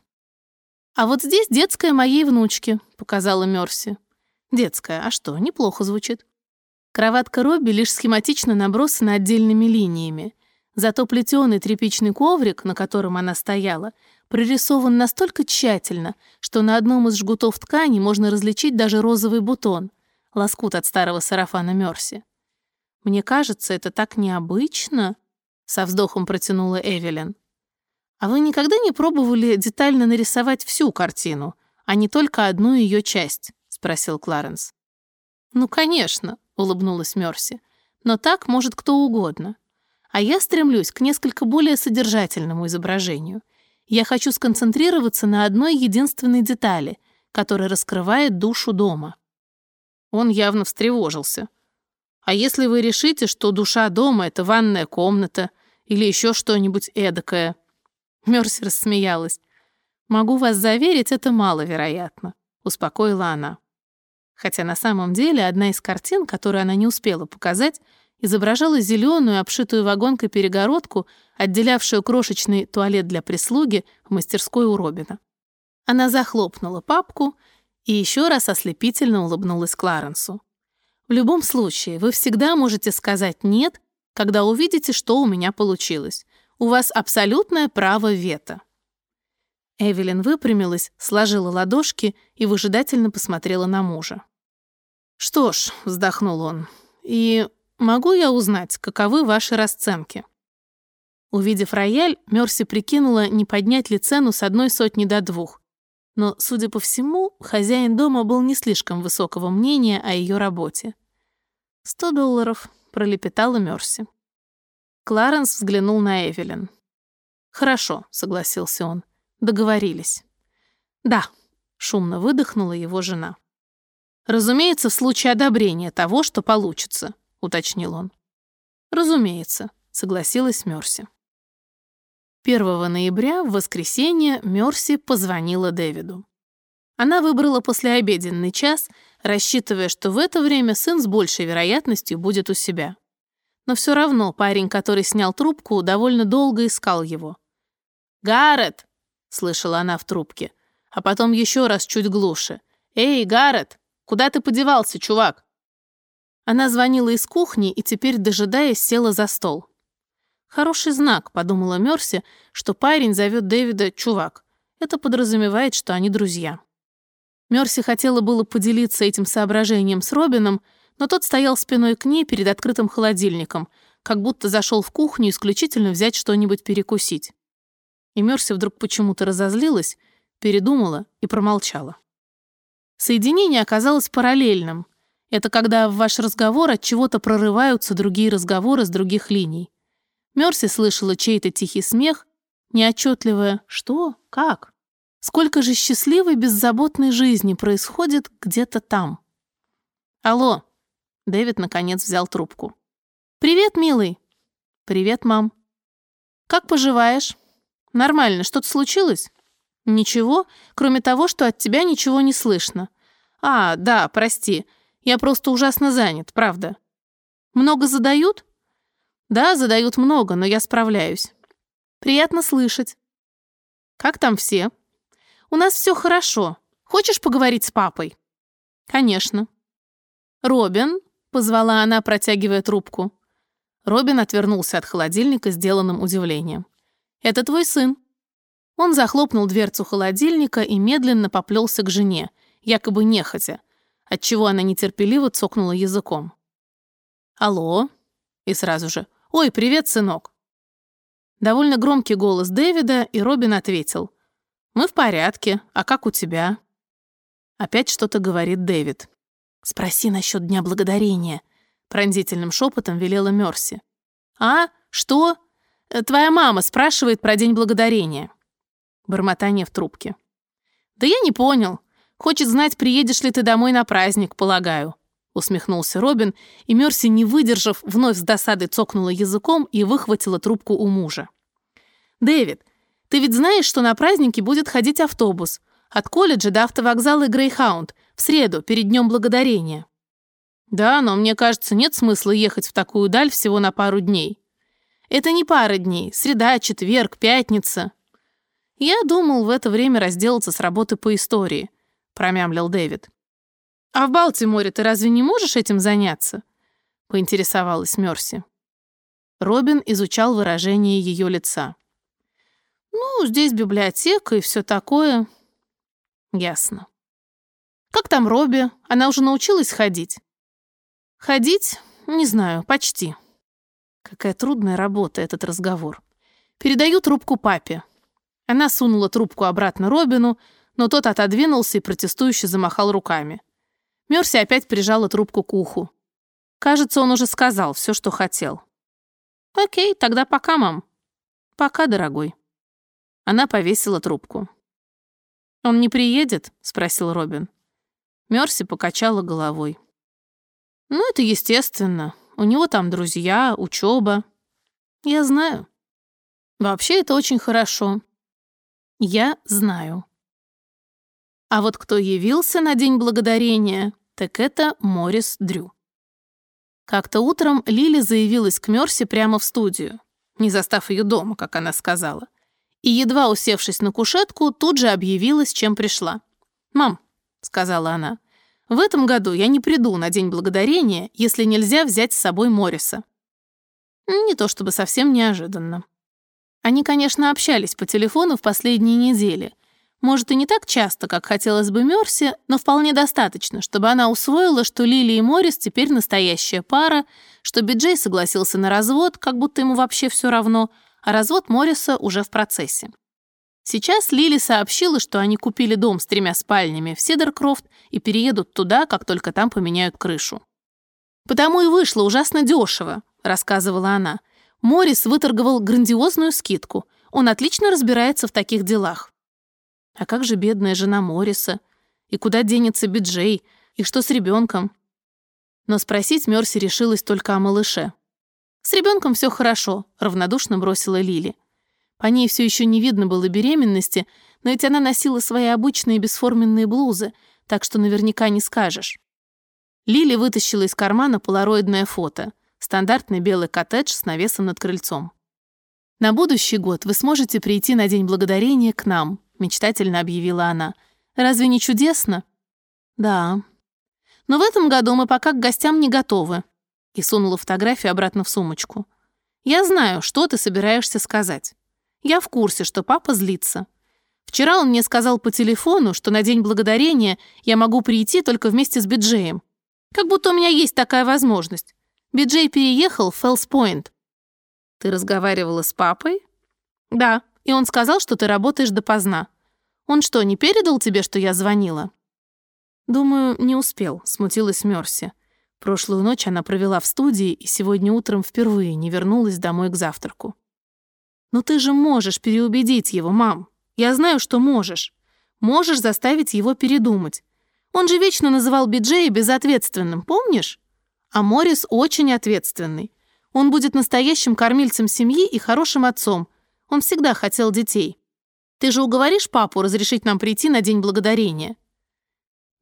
«А вот здесь детская моей внучки», — показала Мерси. «Детская, а что, неплохо звучит». Кроватка Робби лишь схематично набросана отдельными линиями. Зато плетеный тряпичный коврик, на котором она стояла, прорисован настолько тщательно, что на одном из жгутов ткани можно различить даже розовый бутон, лоскут от старого сарафана Мерси. «Мне кажется, это так необычно», — со вздохом протянула Эвелин. «А вы никогда не пробовали детально нарисовать всю картину, а не только одну ее часть?» — спросил Кларенс. «Ну, конечно», — улыбнулась Мерси. «Но так может кто угодно. А я стремлюсь к несколько более содержательному изображению. Я хочу сконцентрироваться на одной единственной детали, которая раскрывает душу дома». Он явно встревожился. «А если вы решите, что душа дома — это ванная комната или еще что-нибудь эдакое?» Мерси рассмеялась. «Могу вас заверить, это маловероятно», — успокоила она. Хотя на самом деле одна из картин, которую она не успела показать, изображала зеленую, обшитую вагонкой перегородку, отделявшую крошечный туалет для прислуги в мастерской у Робина. Она захлопнула папку и еще раз ослепительно улыбнулась Кларенсу. «В любом случае, вы всегда можете сказать «нет», когда увидите, что у меня получилось. У вас абсолютное право вето». Эвелин выпрямилась, сложила ладошки и выжидательно посмотрела на мужа. «Что ж», — вздохнул он, — «и могу я узнать, каковы ваши расценки?» Увидев рояль, Мерси прикинула, не поднять ли цену с одной сотни до двух. Но, судя по всему, хозяин дома был не слишком высокого мнения о ее работе. «Сто долларов», — пролепетала Мерси. Кларенс взглянул на Эвелин. «Хорошо», — согласился он. Договорились. Да, шумно выдохнула его жена. Разумеется, в случае одобрения того, что получится, уточнил он. Разумеется, согласилась Мерси. 1 ноября, в воскресенье, Мерси позвонила Дэвиду. Она выбрала послеобеденный час, рассчитывая, что в это время сын с большей вероятностью будет у себя. Но все равно парень, который снял трубку, довольно долго искал его. «Гаррет!» Слышала она в трубке, а потом еще раз чуть глуше. «Эй, Гаррет, куда ты подевался, чувак?» Она звонила из кухни и теперь, дожидаясь, села за стол. «Хороший знак», — подумала Мерси, что парень зовет Дэвида «чувак». Это подразумевает, что они друзья. Мерси хотела было поделиться этим соображением с Робином, но тот стоял спиной к ней перед открытым холодильником, как будто зашел в кухню исключительно взять что-нибудь перекусить. И Мерси вдруг почему-то разозлилась, передумала и промолчала. Соединение оказалось параллельным. Это когда в ваш разговор от чего-то прорываются другие разговоры с других линий. Мерси слышала чей-то тихий смех, неотчетливое «что? Как?». Сколько же счастливой, беззаботной жизни происходит где-то там. «Алло!» Дэвид наконец взял трубку. «Привет, милый!» «Привет, мам!» «Как поживаешь?» «Нормально. Что-то случилось?» «Ничего, кроме того, что от тебя ничего не слышно». «А, да, прости. Я просто ужасно занят, правда». «Много задают?» «Да, задают много, но я справляюсь». «Приятно слышать». «Как там все?» «У нас все хорошо. Хочешь поговорить с папой?» «Конечно». «Робин?» — позвала она, протягивая трубку. Робин отвернулся от холодильника, сделанным удивлением. «Это твой сын». Он захлопнул дверцу холодильника и медленно поплелся к жене, якобы нехотя, отчего она нетерпеливо цокнула языком. «Алло?» И сразу же «Ой, привет, сынок!» Довольно громкий голос Дэвида, и Робин ответил. «Мы в порядке, а как у тебя?» Опять что-то говорит Дэвид. «Спроси насчет Дня Благодарения», — пронзительным шепотом велела Мерси. «А? Что? Твоя мама спрашивает про День Благодарения». Бормотание в трубке. «Да я не понял. Хочет знать, приедешь ли ты домой на праздник, полагаю». Усмехнулся Робин, и Мерси, не выдержав, вновь с досадой цокнула языком и выхватила трубку у мужа. «Дэвид, ты ведь знаешь, что на празднике будет ходить автобус? От колледжа до автовокзала Грейхаунд, в среду, перед Днем Благодарения». «Да, но мне кажется, нет смысла ехать в такую даль всего на пару дней». «Это не пара дней. Среда, четверг, пятница. «Я думал в это время разделаться с работы по истории», — промямлил Дэвид. «А в Балтиморе ты разве не можешь этим заняться?» — поинтересовалась Мерси. Робин изучал выражение ее лица. «Ну, здесь библиотека и все такое». «Ясно». «Как там Робби? Она уже научилась ходить?» «Ходить? Не знаю, почти». Какая трудная работа этот разговор. Передаю трубку папе. Она сунула трубку обратно Робину, но тот отодвинулся и протестующе замахал руками. Мерси опять прижала трубку к уху. Кажется, он уже сказал все, что хотел. «Окей, тогда пока, мам». «Пока, дорогой». Она повесила трубку. «Он не приедет?» — спросил Робин. Мерси покачала головой. «Ну, это естественно. У него там друзья, учеба. Я знаю. Вообще, это очень хорошо. Я знаю. А вот кто явился на День Благодарения, так это Морис Дрю. Как-то утром Лили заявилась к Мерси прямо в студию, не застав ее дома, как она сказала. И, едва усевшись на кушетку, тут же объявилась, чем пришла. «Мам», — сказала она, — «в этом году я не приду на День Благодарения, если нельзя взять с собой Морриса». Не то чтобы совсем неожиданно. Они, конечно, общались по телефону в последние недели. Может, и не так часто, как хотелось бы Мерси, но вполне достаточно, чтобы она усвоила, что Лили и Моррис теперь настоящая пара, что Биджей согласился на развод, как будто ему вообще все равно, а развод Морриса уже в процессе. Сейчас Лили сообщила, что они купили дом с тремя спальнями в Седеркрофт и переедут туда, как только там поменяют крышу. «Потому и вышло ужасно дешево», — рассказывала она. Морис выторговал грандиозную скидку. Он отлично разбирается в таких делах. А как же бедная жена Мориса? И куда денется Биджей? И что с ребенком? Но спросить Мерси решилась только о малыше. «С ребенком все хорошо», — равнодушно бросила Лили. По ней все еще не видно было беременности, но ведь она носила свои обычные бесформенные блузы, так что наверняка не скажешь. Лили вытащила из кармана полароидное фото — Стандартный белый коттедж с навесом над крыльцом. «На будущий год вы сможете прийти на День Благодарения к нам», мечтательно объявила она. «Разве не чудесно?» «Да». «Но в этом году мы пока к гостям не готовы», и сунула фотографию обратно в сумочку. «Я знаю, что ты собираешься сказать. Я в курсе, что папа злится. Вчера он мне сказал по телефону, что на День Благодарения я могу прийти только вместе с Биджеем. Как будто у меня есть такая возможность. Биджей переехал в Фелс-Пойнт. Ты разговаривала с папой? Да, и он сказал, что ты работаешь допоздна. Он что, не передал тебе, что я звонила? Думаю, не успел, смутилась Мерси. Прошлую ночь она провела в студии и сегодня утром впервые не вернулась домой к завтраку. «Но ты же можешь переубедить его, мам. Я знаю, что можешь. Можешь заставить его передумать. Он же вечно называл Биджея безответственным, помнишь? А Морис очень ответственный. Он будет настоящим кормильцем семьи и хорошим отцом. Он всегда хотел детей. Ты же уговоришь папу разрешить нам прийти на День Благодарения?»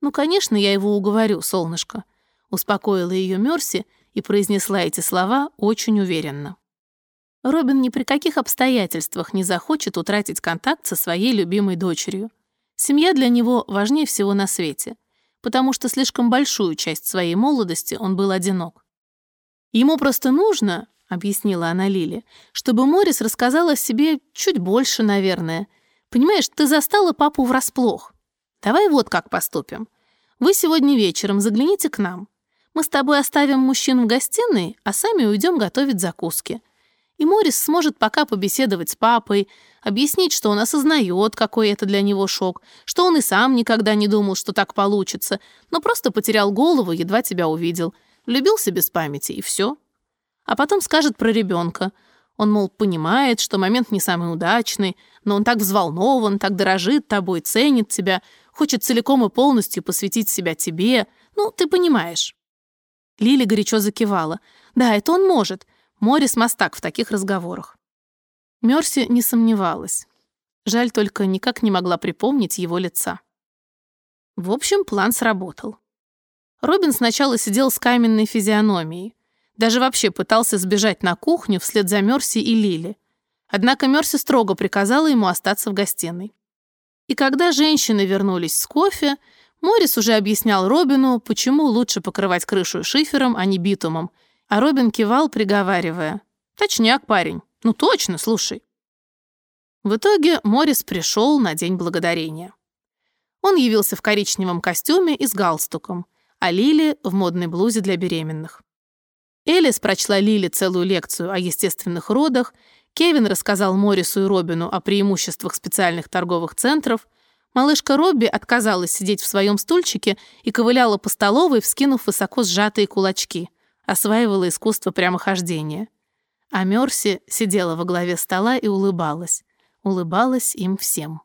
«Ну, конечно, я его уговорю, солнышко», — успокоила ее Мерси и произнесла эти слова очень уверенно. Робин ни при каких обстоятельствах не захочет утратить контакт со своей любимой дочерью. Семья для него важнее всего на свете, потому что слишком большую часть своей молодости он был одинок. Ему просто нужно, объяснила она Лиле, чтобы Морис рассказал о себе чуть больше, наверное. Понимаешь, ты застала папу врасплох. Давай вот как поступим. Вы сегодня вечером загляните к нам. Мы с тобой оставим мужчин в гостиной, а сами уйдем готовить закуски и Морис сможет пока побеседовать с папой, объяснить, что он осознает, какой это для него шок, что он и сам никогда не думал, что так получится, но просто потерял голову, едва тебя увидел, влюбился без памяти, и все. А потом скажет про ребенка. Он, мол, понимает, что момент не самый удачный, но он так взволнован, так дорожит тобой, ценит тебя, хочет целиком и полностью посвятить себя тебе. Ну, ты понимаешь. Лили горячо закивала. Да, это он может. Морис мастак в таких разговорах. Мерси не сомневалась. Жаль только никак не могла припомнить его лица. В общем, план сработал. Робин сначала сидел с каменной физиономией. Даже вообще пытался сбежать на кухню вслед за Мерси и Лили. Однако Мерси строго приказала ему остаться в гостиной. И когда женщины вернулись с кофе, Морис уже объяснял Робину, почему лучше покрывать крышу шифером, а не битумом, а Робин кивал, приговаривая. «Точняк, парень. Ну точно, слушай». В итоге Морис пришел на День Благодарения. Он явился в коричневом костюме и с галстуком, а Лили — в модной блузе для беременных. Элис прочла Лили целую лекцию о естественных родах, Кевин рассказал Морису и Робину о преимуществах специальных торговых центров, малышка Робби отказалась сидеть в своем стульчике и ковыляла по столовой, вскинув высоко сжатые кулачки — осваивала искусство прямохождения. А Мерси сидела во главе стола и улыбалась. Улыбалась им всем.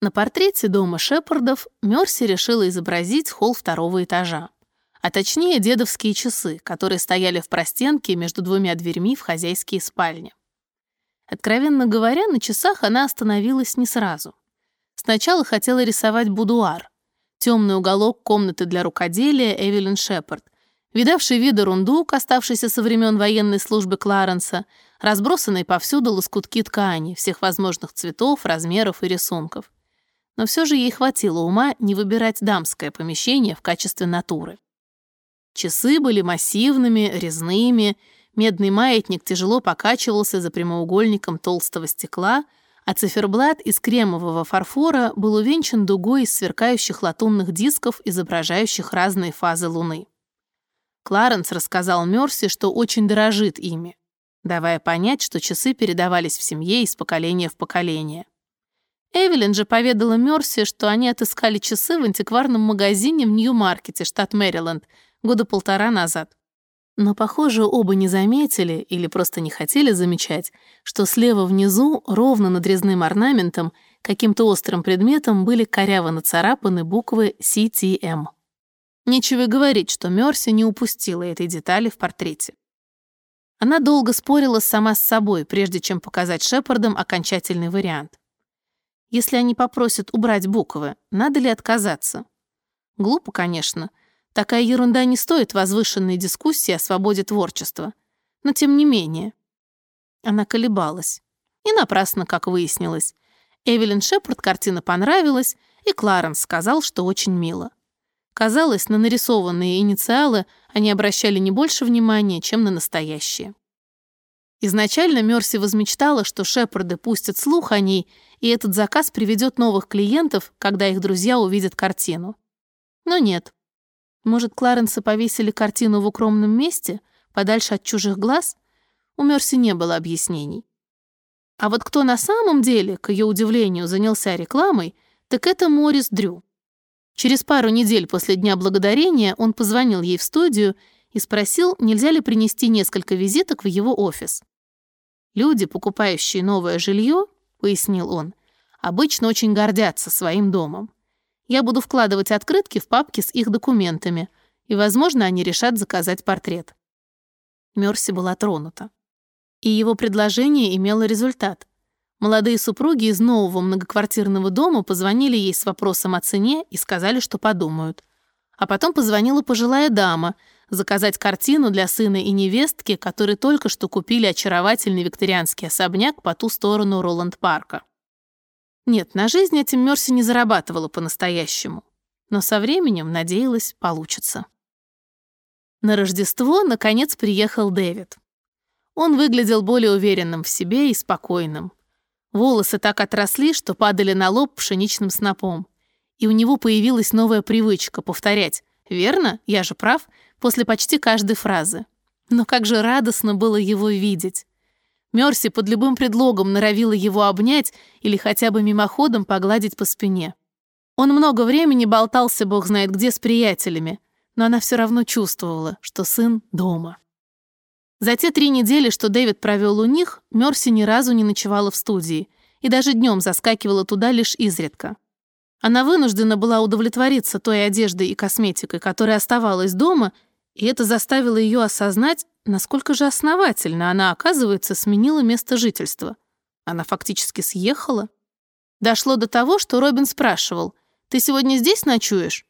На портрете дома Шепардов Мерси решила изобразить холл второго этажа, а точнее дедовские часы, которые стояли в простенке между двумя дверьми в хозяйские спальни. Откровенно говоря, на часах она остановилась не сразу. Сначала хотела рисовать будуар, темный уголок комнаты для рукоделия Эвелин Шепард, видавший виды рундук, оставшийся со времен военной службы Кларенса, разбросанные повсюду лоскутки ткани всех возможных цветов, размеров и рисунков. Но все же ей хватило ума не выбирать дамское помещение в качестве натуры. Часы были массивными, резными, медный маятник тяжело покачивался за прямоугольником толстого стекла, а циферблат из кремового фарфора был увенчан дугой из сверкающих латунных дисков, изображающих разные фазы Луны. Кларенс рассказал Мерси, что очень дорожит ими, давая понять, что часы передавались в семье из поколения в поколение. Эвелин же поведала Мерси, что они отыскали часы в антикварном магазине в Нью-Маркете, штат Мэриленд, года полтора назад. Но, похоже, оба не заметили или просто не хотели замечать, что слева внизу, ровно над резным орнаментом, каким-то острым предметом были коряво нацарапаны буквы CTM. Нечего говорить, что Мерси не упустила этой детали в портрете. Она долго спорила сама с собой, прежде чем показать Шепардам окончательный вариант. Если они попросят убрать буквы, надо ли отказаться? Глупо, конечно. Такая ерунда не стоит возвышенной дискуссии о свободе творчества. Но тем не менее. Она колебалась. И напрасно, как выяснилось. Эвелин Шепард картина понравилась, и Кларенс сказал, что очень мило. Казалось, на нарисованные инициалы они обращали не больше внимания, чем на настоящие. Изначально Мерси возмечтала, что Шепарды пустят слух о ней, и этот заказ приведет новых клиентов, когда их друзья увидят картину. Но нет. Может, Кларенса повесили картину в укромном месте, подальше от чужих глаз? У Мерси не было объяснений. А вот кто на самом деле, к ее удивлению, занялся рекламой, так это Морис Дрю. Через пару недель после Дня Благодарения он позвонил ей в студию и спросил, нельзя ли принести несколько визиток в его офис. «Люди, покупающие новое жилье, — пояснил он, — обычно очень гордятся своим домом. Я буду вкладывать открытки в папки с их документами, и, возможно, они решат заказать портрет». Мерси была тронута. И его предложение имело результат. Молодые супруги из нового многоквартирного дома позвонили ей с вопросом о цене и сказали, что подумают. А потом позвонила пожилая дама заказать картину для сына и невестки, которые только что купили очаровательный викторианский особняк по ту сторону Роланд-парка. Нет, на жизнь этим Мерси не зарабатывала по-настоящему, но со временем, надеялась, получится. На Рождество, наконец, приехал Дэвид. Он выглядел более уверенным в себе и спокойным. Волосы так отросли, что падали на лоб пшеничным снопом. И у него появилась новая привычка повторять «Верно? Я же прав» после почти каждой фразы. Но как же радостно было его видеть. Мерси под любым предлогом норовила его обнять или хотя бы мимоходом погладить по спине. Он много времени болтался бог знает где с приятелями, но она все равно чувствовала, что сын дома. За те три недели, что Дэвид провел у них, Мерси ни разу не ночевала в студии и даже днем заскакивала туда лишь изредка. Она вынуждена была удовлетвориться той одеждой и косметикой, которая оставалась дома, и это заставило ее осознать, насколько же основательно она, оказывается, сменила место жительства. Она фактически съехала. Дошло до того, что Робин спрашивал, «Ты сегодня здесь ночуешь?»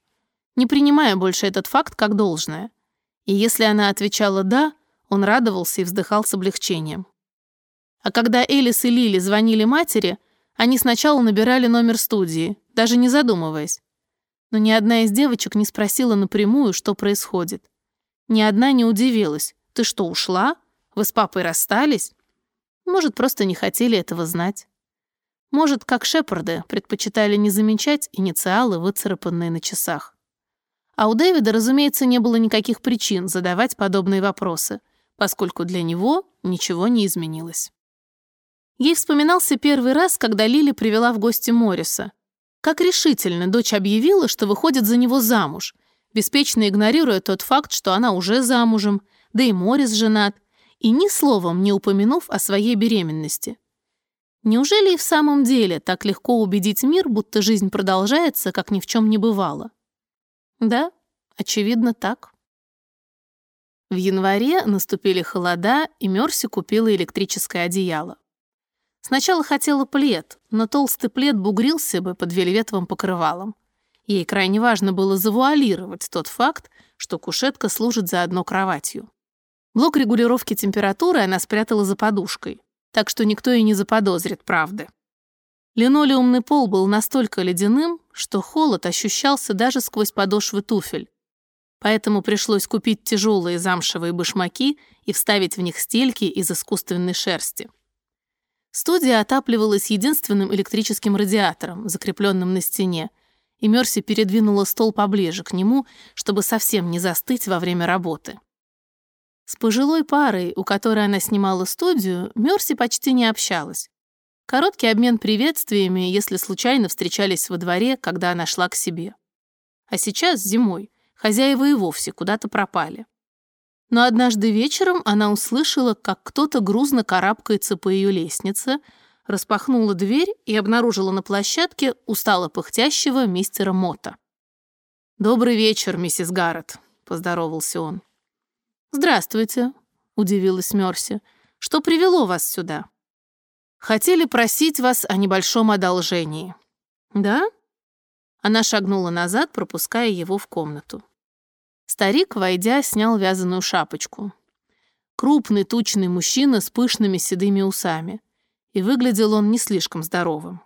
не принимая больше этот факт как должное. И если она отвечала «да», он радовался и вздыхал с облегчением. А когда Элис и Лили звонили матери, они сначала набирали номер студии, даже не задумываясь. Но ни одна из девочек не спросила напрямую, что происходит. Ни одна не удивилась. «Ты что, ушла? Вы с папой расстались?» Может, просто не хотели этого знать. Может, как Шепарды, предпочитали не замечать инициалы, выцарапанные на часах. А у Дэвида, разумеется, не было никаких причин задавать подобные вопросы — поскольку для него ничего не изменилось. Ей вспоминался первый раз, когда Лили привела в гости Морриса. Как решительно дочь объявила, что выходит за него замуж, беспечно игнорируя тот факт, что она уже замужем, да и Моррис женат, и ни словом не упомянув о своей беременности. Неужели и в самом деле так легко убедить мир, будто жизнь продолжается, как ни в чем не бывало? Да, очевидно, так. В январе наступили холода, и Мерси купила электрическое одеяло. Сначала хотела плед, но толстый плед бугрился бы под вельветовым покрывалом. Ей крайне важно было завуалировать тот факт, что кушетка служит заодно кроватью. Блок регулировки температуры она спрятала за подушкой, так что никто и не заподозрит правды. Линолеумный пол был настолько ледяным, что холод ощущался даже сквозь подошвы туфель, поэтому пришлось купить тяжелые замшевые башмаки и вставить в них стельки из искусственной шерсти. Студия отапливалась единственным электрическим радиатором, закрепленным на стене, и Мерси передвинула стол поближе к нему, чтобы совсем не застыть во время работы. С пожилой парой, у которой она снимала студию, Мерси почти не общалась. Короткий обмен приветствиями, если случайно встречались во дворе, когда она шла к себе. А сейчас, зимой, Хозяева и вовсе куда-то пропали. Но однажды вечером она услышала, как кто-то грузно карабкается по ее лестнице, распахнула дверь и обнаружила на площадке устало пыхтящего мистера Мота. «Добрый вечер, миссис Гаррет», — поздоровался он. «Здравствуйте», — удивилась Мерси. «Что привело вас сюда?» «Хотели просить вас о небольшом одолжении». «Да?» Она шагнула назад, пропуская его в комнату. Старик, войдя, снял вязаную шапочку. Крупный, тучный мужчина с пышными седыми усами. И выглядел он не слишком здоровым.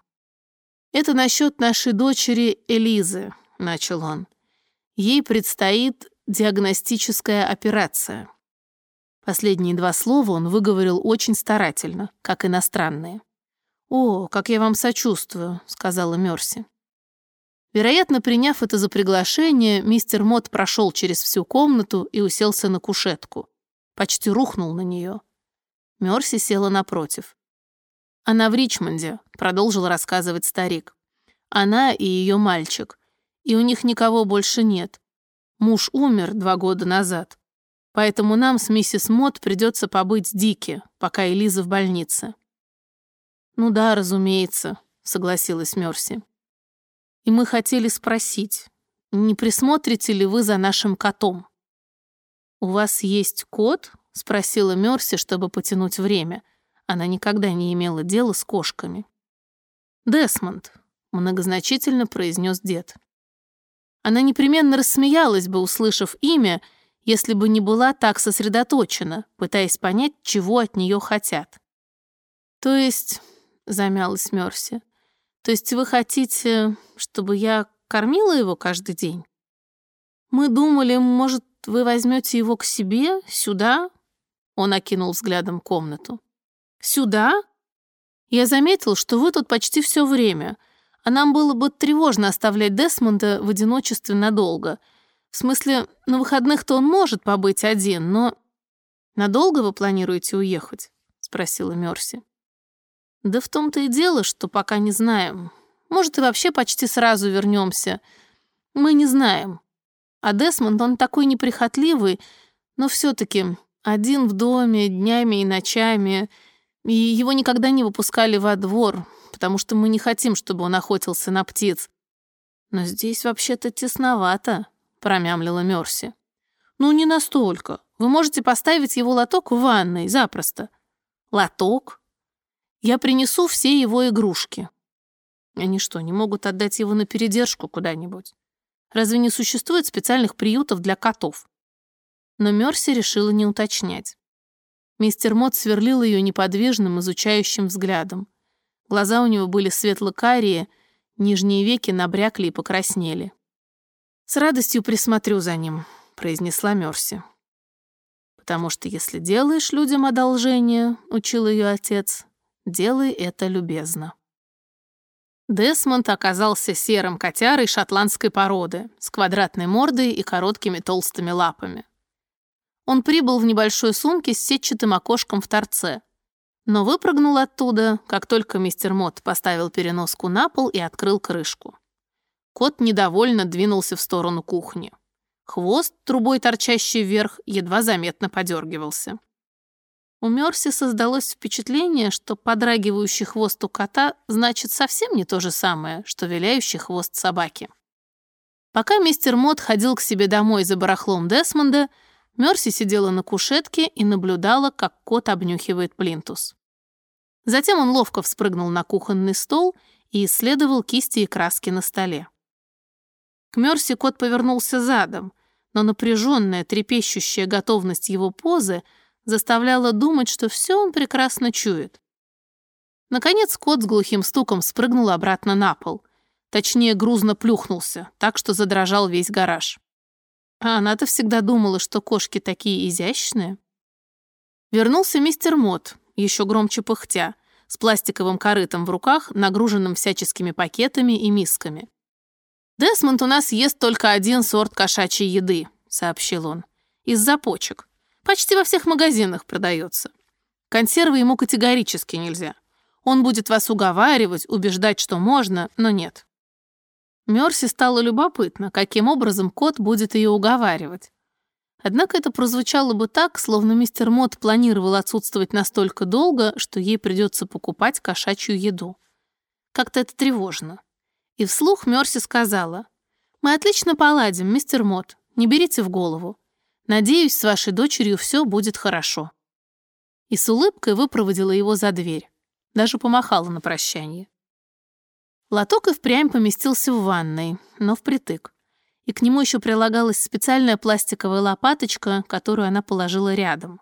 «Это насчет нашей дочери Элизы», — начал он. «Ей предстоит диагностическая операция». Последние два слова он выговорил очень старательно, как иностранные. «О, как я вам сочувствую», — сказала Мерси. Вероятно, приняв это за приглашение, мистер Мот прошел через всю комнату и уселся на кушетку. Почти рухнул на нее. Мерси села напротив. «Она в Ричмонде», — продолжил рассказывать старик. «Она и ее мальчик. И у них никого больше нет. Муж умер два года назад. Поэтому нам с миссис Мот придется побыть Дики, пока Элиза в больнице». «Ну да, разумеется», — согласилась Мерси. «И мы хотели спросить, не присмотрите ли вы за нашим котом?» «У вас есть кот?» — спросила Мерси, чтобы потянуть время. Она никогда не имела дела с кошками. «Десмонд», — многозначительно произнес дед. Она непременно рассмеялась бы, услышав имя, если бы не была так сосредоточена, пытаясь понять, чего от нее хотят. «То есть...» — замялась Мерси. «То есть вы хотите, чтобы я кормила его каждый день?» «Мы думали, может, вы возьмете его к себе, сюда?» Он окинул взглядом комнату. «Сюда? Я заметил, что вы тут почти все время, а нам было бы тревожно оставлять Десмонда в одиночестве надолго. В смысле, на выходных-то он может побыть один, но... Надолго вы планируете уехать?» — спросила Мерси. «Да в том-то и дело, что пока не знаем. Может, и вообще почти сразу вернемся. Мы не знаем. А Десмонд, он такой неприхотливый, но все-таки один в доме, днями и ночами, и его никогда не выпускали во двор, потому что мы не хотим, чтобы он охотился на птиц. Но здесь вообще-то тесновато», — промямлила Мерси. «Ну, не настолько. Вы можете поставить его лоток в ванной, запросто». «Лоток?» «Я принесу все его игрушки». Они что, не могут отдать его на передержку куда-нибудь? Разве не существует специальных приютов для котов? Но Мерси решила не уточнять. Мистер Мот сверлил ее неподвижным, изучающим взглядом. Глаза у него были светло-карие, нижние веки набрякли и покраснели. «С радостью присмотрю за ним», — произнесла Мерси. «Потому что если делаешь людям одолжение, — учил ее отец, — делай это любезно». Десмонд оказался серым котярой шотландской породы, с квадратной мордой и короткими толстыми лапами. Он прибыл в небольшой сумке с сетчатым окошком в торце, но выпрыгнул оттуда, как только мистер Мот поставил переноску на пол и открыл крышку. Кот недовольно двинулся в сторону кухни. Хвост, трубой торчащий вверх, едва заметно подергивался. У Мерси создалось впечатление, что подрагивающий хвост у кота значит совсем не то же самое, что виляющий хвост собаки. Пока мистер Мот ходил к себе домой за барахлом Десмонда, Мерси сидела на кушетке и наблюдала, как кот обнюхивает плинтус. Затем он ловко вспрыгнул на кухонный стол и исследовал кисти и краски на столе. К Мерси кот повернулся задом, но напряженная, трепещущая готовность его позы заставляла думать, что все он прекрасно чует. Наконец кот с глухим стуком спрыгнул обратно на пол. Точнее, грузно плюхнулся, так что задрожал весь гараж. А она-то всегда думала, что кошки такие изящные. Вернулся мистер Мот, еще громче пыхтя, с пластиковым корытом в руках, нагруженным всяческими пакетами и мисками. «Десмонд у нас ест только один сорт кошачьей еды», — сообщил он. «Из-за почек. Почти во всех магазинах продается. Консервы ему категорически нельзя. Он будет вас уговаривать, убеждать, что можно, но нет. Мерси стало любопытно, каким образом кот будет ее уговаривать. Однако это прозвучало бы так, словно мистер Мот планировал отсутствовать настолько долго, что ей придется покупать кошачью еду. Как-то это тревожно. И вслух Мерси сказала, «Мы отлично поладим, мистер Мот, не берите в голову. Надеюсь, с вашей дочерью все будет хорошо». И с улыбкой выпроводила его за дверь. Даже помахала на прощание. Лоток и впрямь поместился в ванной, но впритык. И к нему еще прилагалась специальная пластиковая лопаточка, которую она положила рядом.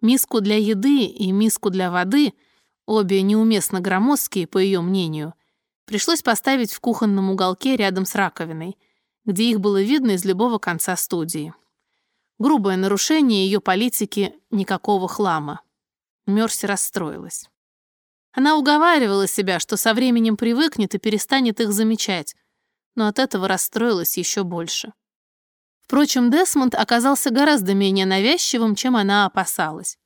Миску для еды и миску для воды, обе неуместно громоздкие, по ее мнению, пришлось поставить в кухонном уголке рядом с раковиной, где их было видно из любого конца студии. Грубое нарушение ее политики «никакого хлама». Мерси расстроилась. Она уговаривала себя, что со временем привыкнет и перестанет их замечать. но от этого расстроилась еще больше. Впрочем, Десмонд оказался гораздо менее навязчивым, чем она опасалась.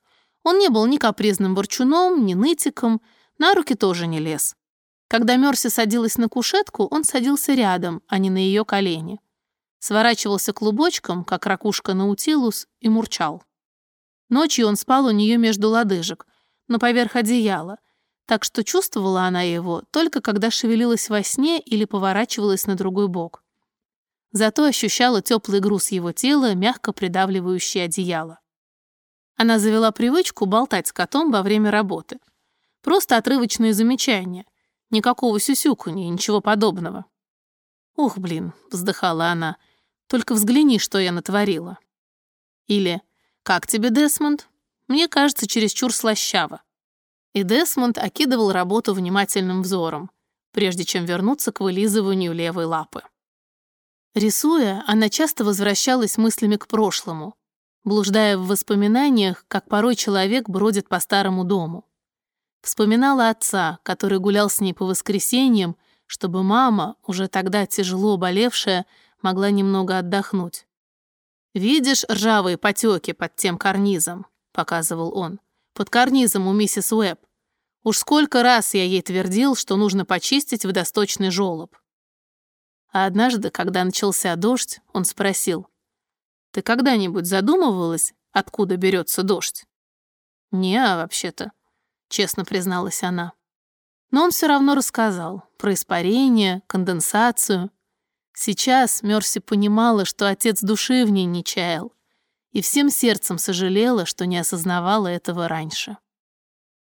Он не был ни капризным ворчуном, ни нытиком, на руки тоже не лез. Когда Мерси садилась на кушетку, он садился рядом, а не на ее колени. Сворачивался клубочком, как ракушка Наутилус, и мурчал. Ночью он спал у нее между лодыжек, но поверх одеяла, так что чувствовала она его только когда шевелилась во сне или поворачивалась на другой бок. Зато ощущала теплый груз его тела, мягко придавливающий одеяло. Она завела привычку болтать с котом во время работы. Просто отрывочные замечания. Никакого сюсюканья, ничего подобного. «Ух, блин», — вздыхала она, — «только взгляни, что я натворила». Или «Как тебе, Десмонд? Мне кажется, чересчур слащаво». И Десмонд окидывал работу внимательным взором, прежде чем вернуться к вылизыванию левой лапы. Рисуя, она часто возвращалась мыслями к прошлому, блуждая в воспоминаниях, как порой человек бродит по старому дому. Вспоминала отца, который гулял с ней по воскресеньям, чтобы мама, уже тогда тяжело болевшая, могла немного отдохнуть. «Видишь ржавые потеки под тем карнизом?» — показывал он. «Под карнизом у миссис Уэбб. Уж сколько раз я ей твердил, что нужно почистить водосточный желоб. А однажды, когда начался дождь, он спросил, «Ты когда-нибудь задумывалась, откуда берется дождь?» «Не, а вообще-то», — честно призналась она. Но он все равно рассказал про испарение, конденсацию. Сейчас Мерси понимала, что отец души в ней не чаял, и всем сердцем сожалела, что не осознавала этого раньше.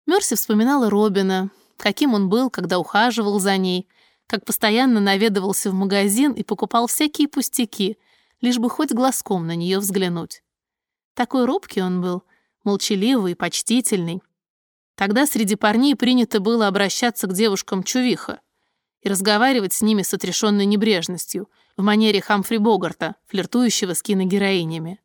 Мерси вспоминала Робина, каким он был, когда ухаживал за ней — как постоянно наведывался в магазин и покупал всякие пустяки, лишь бы хоть глазком на нее взглянуть. Такой робкий он был, молчаливый, почтительный. Тогда среди парней принято было обращаться к девушкам чувиха и разговаривать с ними с отрешенной небрежностью, в манере Хамфри Богарта, флиртующего с киногероинями.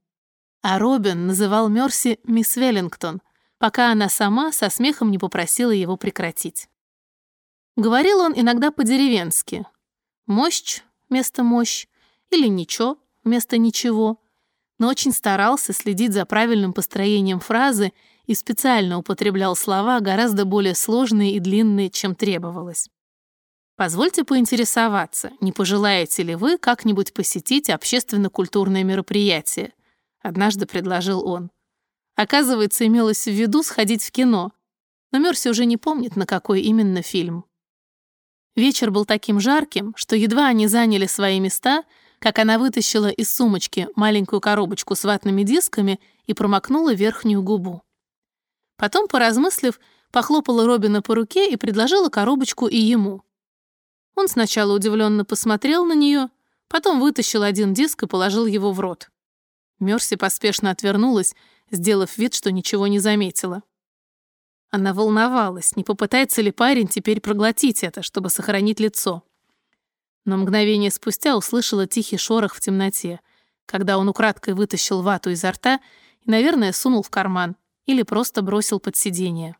А Робин называл Мерси мисс Веллингтон, пока она сама со смехом не попросила его прекратить. Говорил он иногда по-деревенски. «Мощь» вместо «мощь» или «ничего» вместо «ничего», но очень старался следить за правильным построением фразы и специально употреблял слова гораздо более сложные и длинные, чем требовалось. Позвольте поинтересоваться, не пожелаете ли вы как-нибудь посетить общественно-культурное мероприятие? Однажды предложил он. Оказывается, имелось в виду сходить в кино, но Мерси уже не помнит, на какой именно фильм. Вечер был таким жарким, что едва они заняли свои места, как она вытащила из сумочки маленькую коробочку с ватными дисками и промокнула верхнюю губу. Потом, поразмыслив, похлопала Робина по руке и предложила коробочку и ему. Он сначала удивленно посмотрел на нее, потом вытащил один диск и положил его в рот. Мерси поспешно отвернулась, сделав вид, что ничего не заметила. Она волновалась, не попытается ли парень теперь проглотить это, чтобы сохранить лицо. Но мгновение спустя услышала тихий шорох в темноте, когда он украдкой вытащил вату изо рта и, наверное, сунул в карман или просто бросил под сиденье.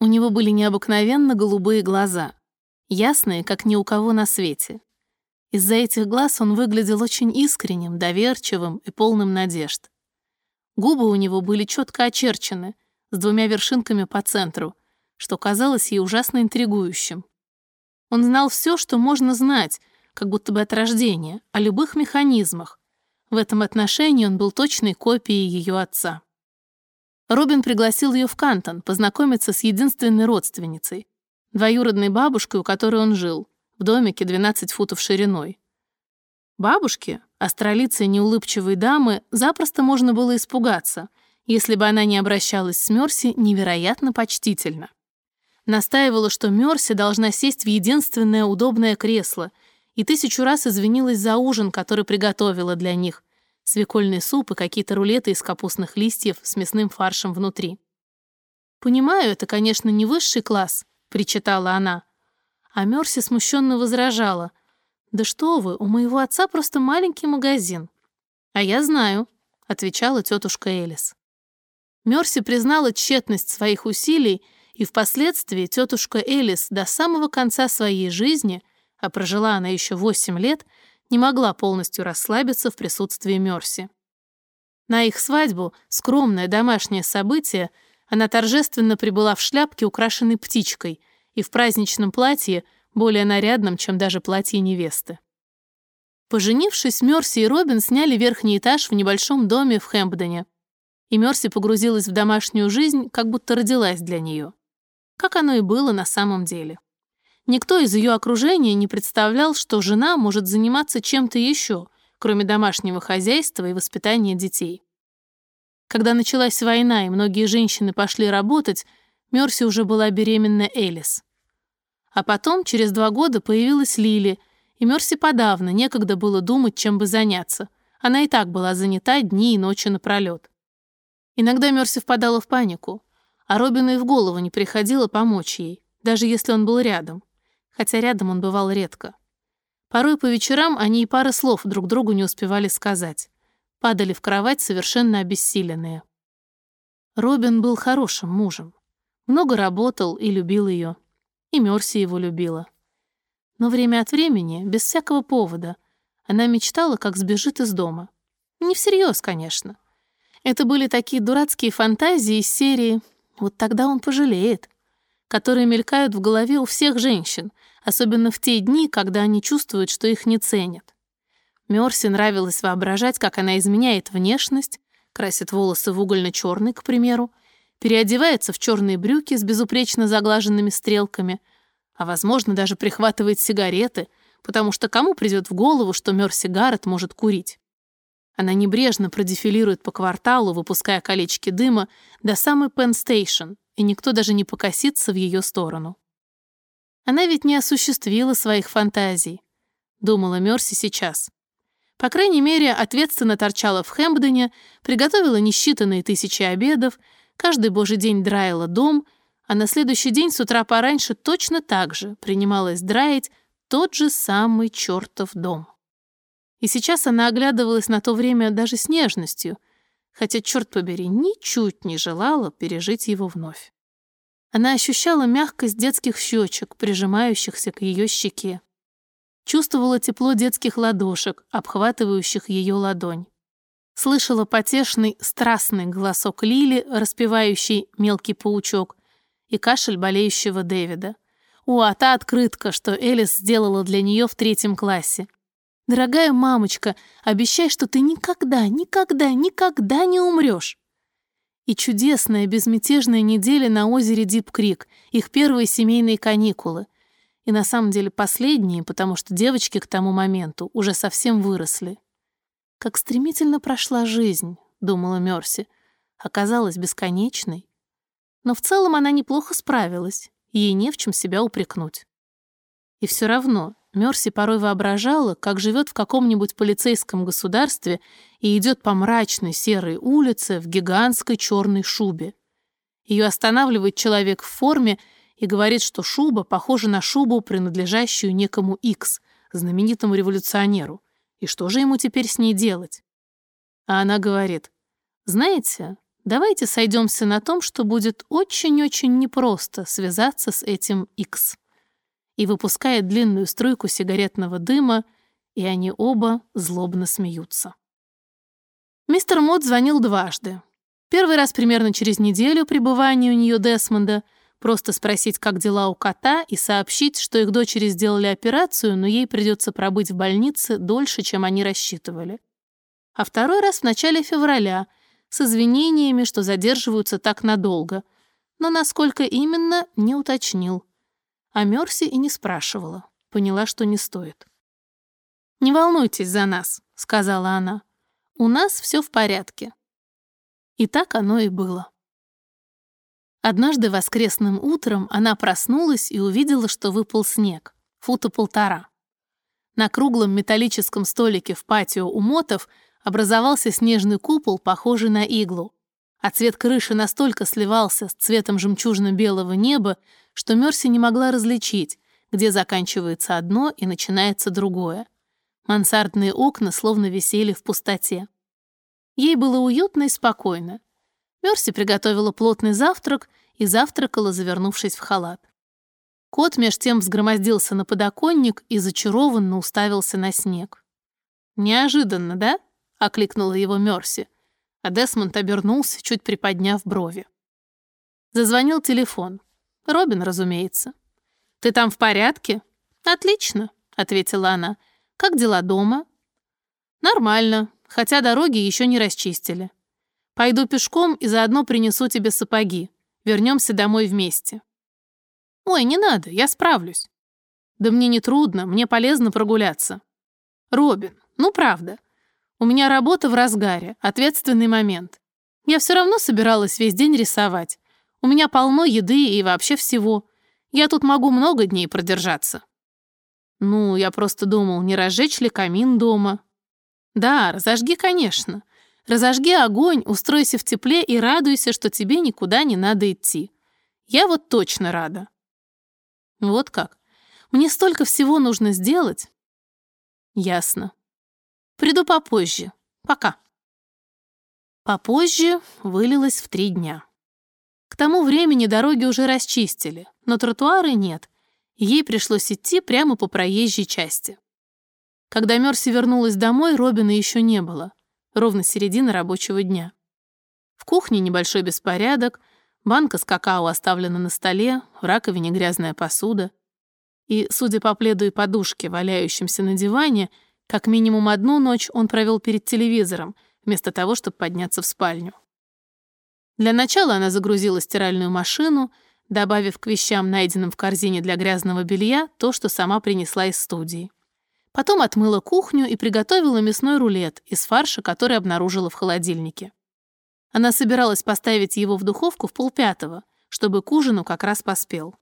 У него были необыкновенно голубые глаза, ясные, как ни у кого на свете. Из-за этих глаз он выглядел очень искренним, доверчивым и полным надежд. Губы у него были четко очерчены — с двумя вершинками по центру, что казалось ей ужасно интригующим. Он знал все, что можно знать, как будто бы от рождения, о любых механизмах. В этом отношении он был точной копией ее отца. Робин пригласил ее в Кантон познакомиться с единственной родственницей, двоюродной бабушкой, у которой он жил, в домике 12 футов шириной. Бабушке, астролице неулыбчивой дамы, запросто можно было испугаться, если бы она не обращалась с Мерси невероятно почтительно. Настаивала, что Мерси должна сесть в единственное удобное кресло, и тысячу раз извинилась за ужин, который приготовила для них, свекольный суп и какие-то рулеты из капустных листьев с мясным фаршем внутри. «Понимаю, это, конечно, не высший класс», — причитала она. А Мерси смущенно возражала. «Да что вы, у моего отца просто маленький магазин». «А я знаю», — отвечала тетушка Элис. Мерси признала тщетность своих усилий, и впоследствии тетушка Элис до самого конца своей жизни а прожила она еще 8 лет, не могла полностью расслабиться в присутствии Мерси. На их свадьбу, скромное домашнее событие, она торжественно прибыла в шляпке, украшенной птичкой, и в праздничном платье, более нарядном, чем даже платье невесты. Поженившись, Мерси и Робин сняли верхний этаж в небольшом доме в Хэмпдоне. И Мерси погрузилась в домашнюю жизнь, как будто родилась для нее. Как оно и было на самом деле. Никто из ее окружения не представлял, что жена может заниматься чем-то еще, кроме домашнего хозяйства и воспитания детей. Когда началась война и многие женщины пошли работать, Мерси уже была беременна Элис. А потом, через два года, появилась Лили, и Мерси подавно некогда было думать, чем бы заняться. Она и так была занята дни и ночи напролет. Иногда Мерси впадала в панику, а Робину и в голову не приходило помочь ей, даже если он был рядом хотя рядом он бывал редко. Порой по вечерам они и пары слов друг другу не успевали сказать. Падали в кровать совершенно обессиленные. Робин был хорошим мужем. Много работал и любил ее. И Мерси его любила. Но время от времени, без всякого повода, она мечтала, как сбежит из дома. Не всерьез, конечно. Это были такие дурацкие фантазии из серии «Вот тогда он пожалеет», которые мелькают в голове у всех женщин, особенно в те дни, когда они чувствуют, что их не ценят. Мерси нравилось воображать, как она изменяет внешность, красит волосы в угольно-черный, к примеру, переодевается в черные брюки с безупречно заглаженными стрелками, а, возможно, даже прихватывает сигареты, потому что кому придет в голову, что Мерси Гаррет может курить? Она небрежно продефилирует по кварталу, выпуская колечки дыма, до самой Пенн-стейшн, и никто даже не покосится в ее сторону. Она ведь не осуществила своих фантазий, думала Мерси сейчас. По крайней мере, ответственно торчала в Хэмпдоне, приготовила несчитанные тысячи обедов, каждый божий день драила дом, а на следующий день с утра пораньше точно так же принималась драить тот же самый чертов дом. И сейчас она оглядывалась на то время даже с нежностью — хотя, черт побери, ничуть не желала пережить его вновь. Она ощущала мягкость детских щечек, прижимающихся к ее щеке. Чувствовала тепло детских ладошек, обхватывающих ее ладонь. Слышала потешный, страстный голосок Лили, распевающий «Мелкий паучок», и кашель болеющего Дэвида. О, а та открытка, что Элис сделала для нее в третьем классе. Дорогая мамочка, обещай, что ты никогда, никогда, никогда не умрешь. И чудесная безмятежная неделя на озере Дип-Крик, их первые семейные каникулы. И на самом деле последние, потому что девочки к тому моменту уже совсем выросли. Как стремительно прошла жизнь, думала Мерси, оказалась бесконечной. Но в целом она неплохо справилась, ей не в чем себя упрекнуть. И все равно Мерси порой воображала, как живет в каком-нибудь полицейском государстве и идет по мрачной серой улице в гигантской черной шубе. Ее останавливает человек в форме и говорит, что шуба похожа на шубу, принадлежащую некому Икс, знаменитому революционеру. И что же ему теперь с ней делать? А она говорит, знаете, давайте сойдемся на том, что будет очень-очень непросто связаться с этим Икс и выпускает длинную струйку сигаретного дыма, и они оба злобно смеются. Мистер Мод звонил дважды. Первый раз примерно через неделю пребывания у нее Десмонда, просто спросить, как дела у кота, и сообщить, что их дочери сделали операцию, но ей придется пробыть в больнице дольше, чем они рассчитывали. А второй раз в начале февраля, с извинениями, что задерживаются так надолго, но насколько именно, не уточнил. А Мерси и не спрашивала. Поняла, что не стоит. «Не волнуйтесь за нас», — сказала она. «У нас все в порядке». И так оно и было. Однажды воскресным утром она проснулась и увидела, что выпал снег, фута полтора. На круглом металлическом столике в патио у мотов образовался снежный купол, похожий на иглу а цвет крыши настолько сливался с цветом жемчужно-белого неба, что Мерси не могла различить, где заканчивается одно и начинается другое. Мансардные окна словно висели в пустоте. Ей было уютно и спокойно. Мерси приготовила плотный завтрак и завтракала, завернувшись в халат. Кот меж тем взгромоздился на подоконник и зачарованно уставился на снег. «Неожиданно, да?» — окликнула его Мерси, а Десмонд обернулся, чуть приподняв брови. Зазвонил телефон. Робин, разумеется. «Ты там в порядке?» «Отлично», — ответила она. «Как дела дома?» «Нормально, хотя дороги еще не расчистили. Пойду пешком и заодно принесу тебе сапоги. Вернемся домой вместе». «Ой, не надо, я справлюсь». «Да мне не трудно, мне полезно прогуляться». «Робин, ну правда. У меня работа в разгаре, ответственный момент. Я все равно собиралась весь день рисовать. У меня полно еды и вообще всего. Я тут могу много дней продержаться». «Ну, я просто думал, не разжечь ли камин дома?» «Да, разожги, конечно. Разожги огонь, устройся в тепле и радуйся, что тебе никуда не надо идти. Я вот точно рада». «Вот как? Мне столько всего нужно сделать?» «Ясно. Приду попозже. Пока». Попозже вылилось в три дня. К тому времени дороги уже расчистили, но тротуары нет, ей пришлось идти прямо по проезжей части. Когда Мерси вернулась домой, Робина еще не было, ровно середина рабочего дня. В кухне небольшой беспорядок, банка с какао оставлена на столе, в раковине грязная посуда. И, судя по пледу и подушке, валяющимся на диване, как минимум одну ночь он провел перед телевизором, вместо того, чтобы подняться в спальню. Для начала она загрузила стиральную машину, добавив к вещам, найденным в корзине для грязного белья, то, что сама принесла из студии. Потом отмыла кухню и приготовила мясной рулет из фарша, который обнаружила в холодильнике. Она собиралась поставить его в духовку в полпятого, чтобы к ужину как раз поспел.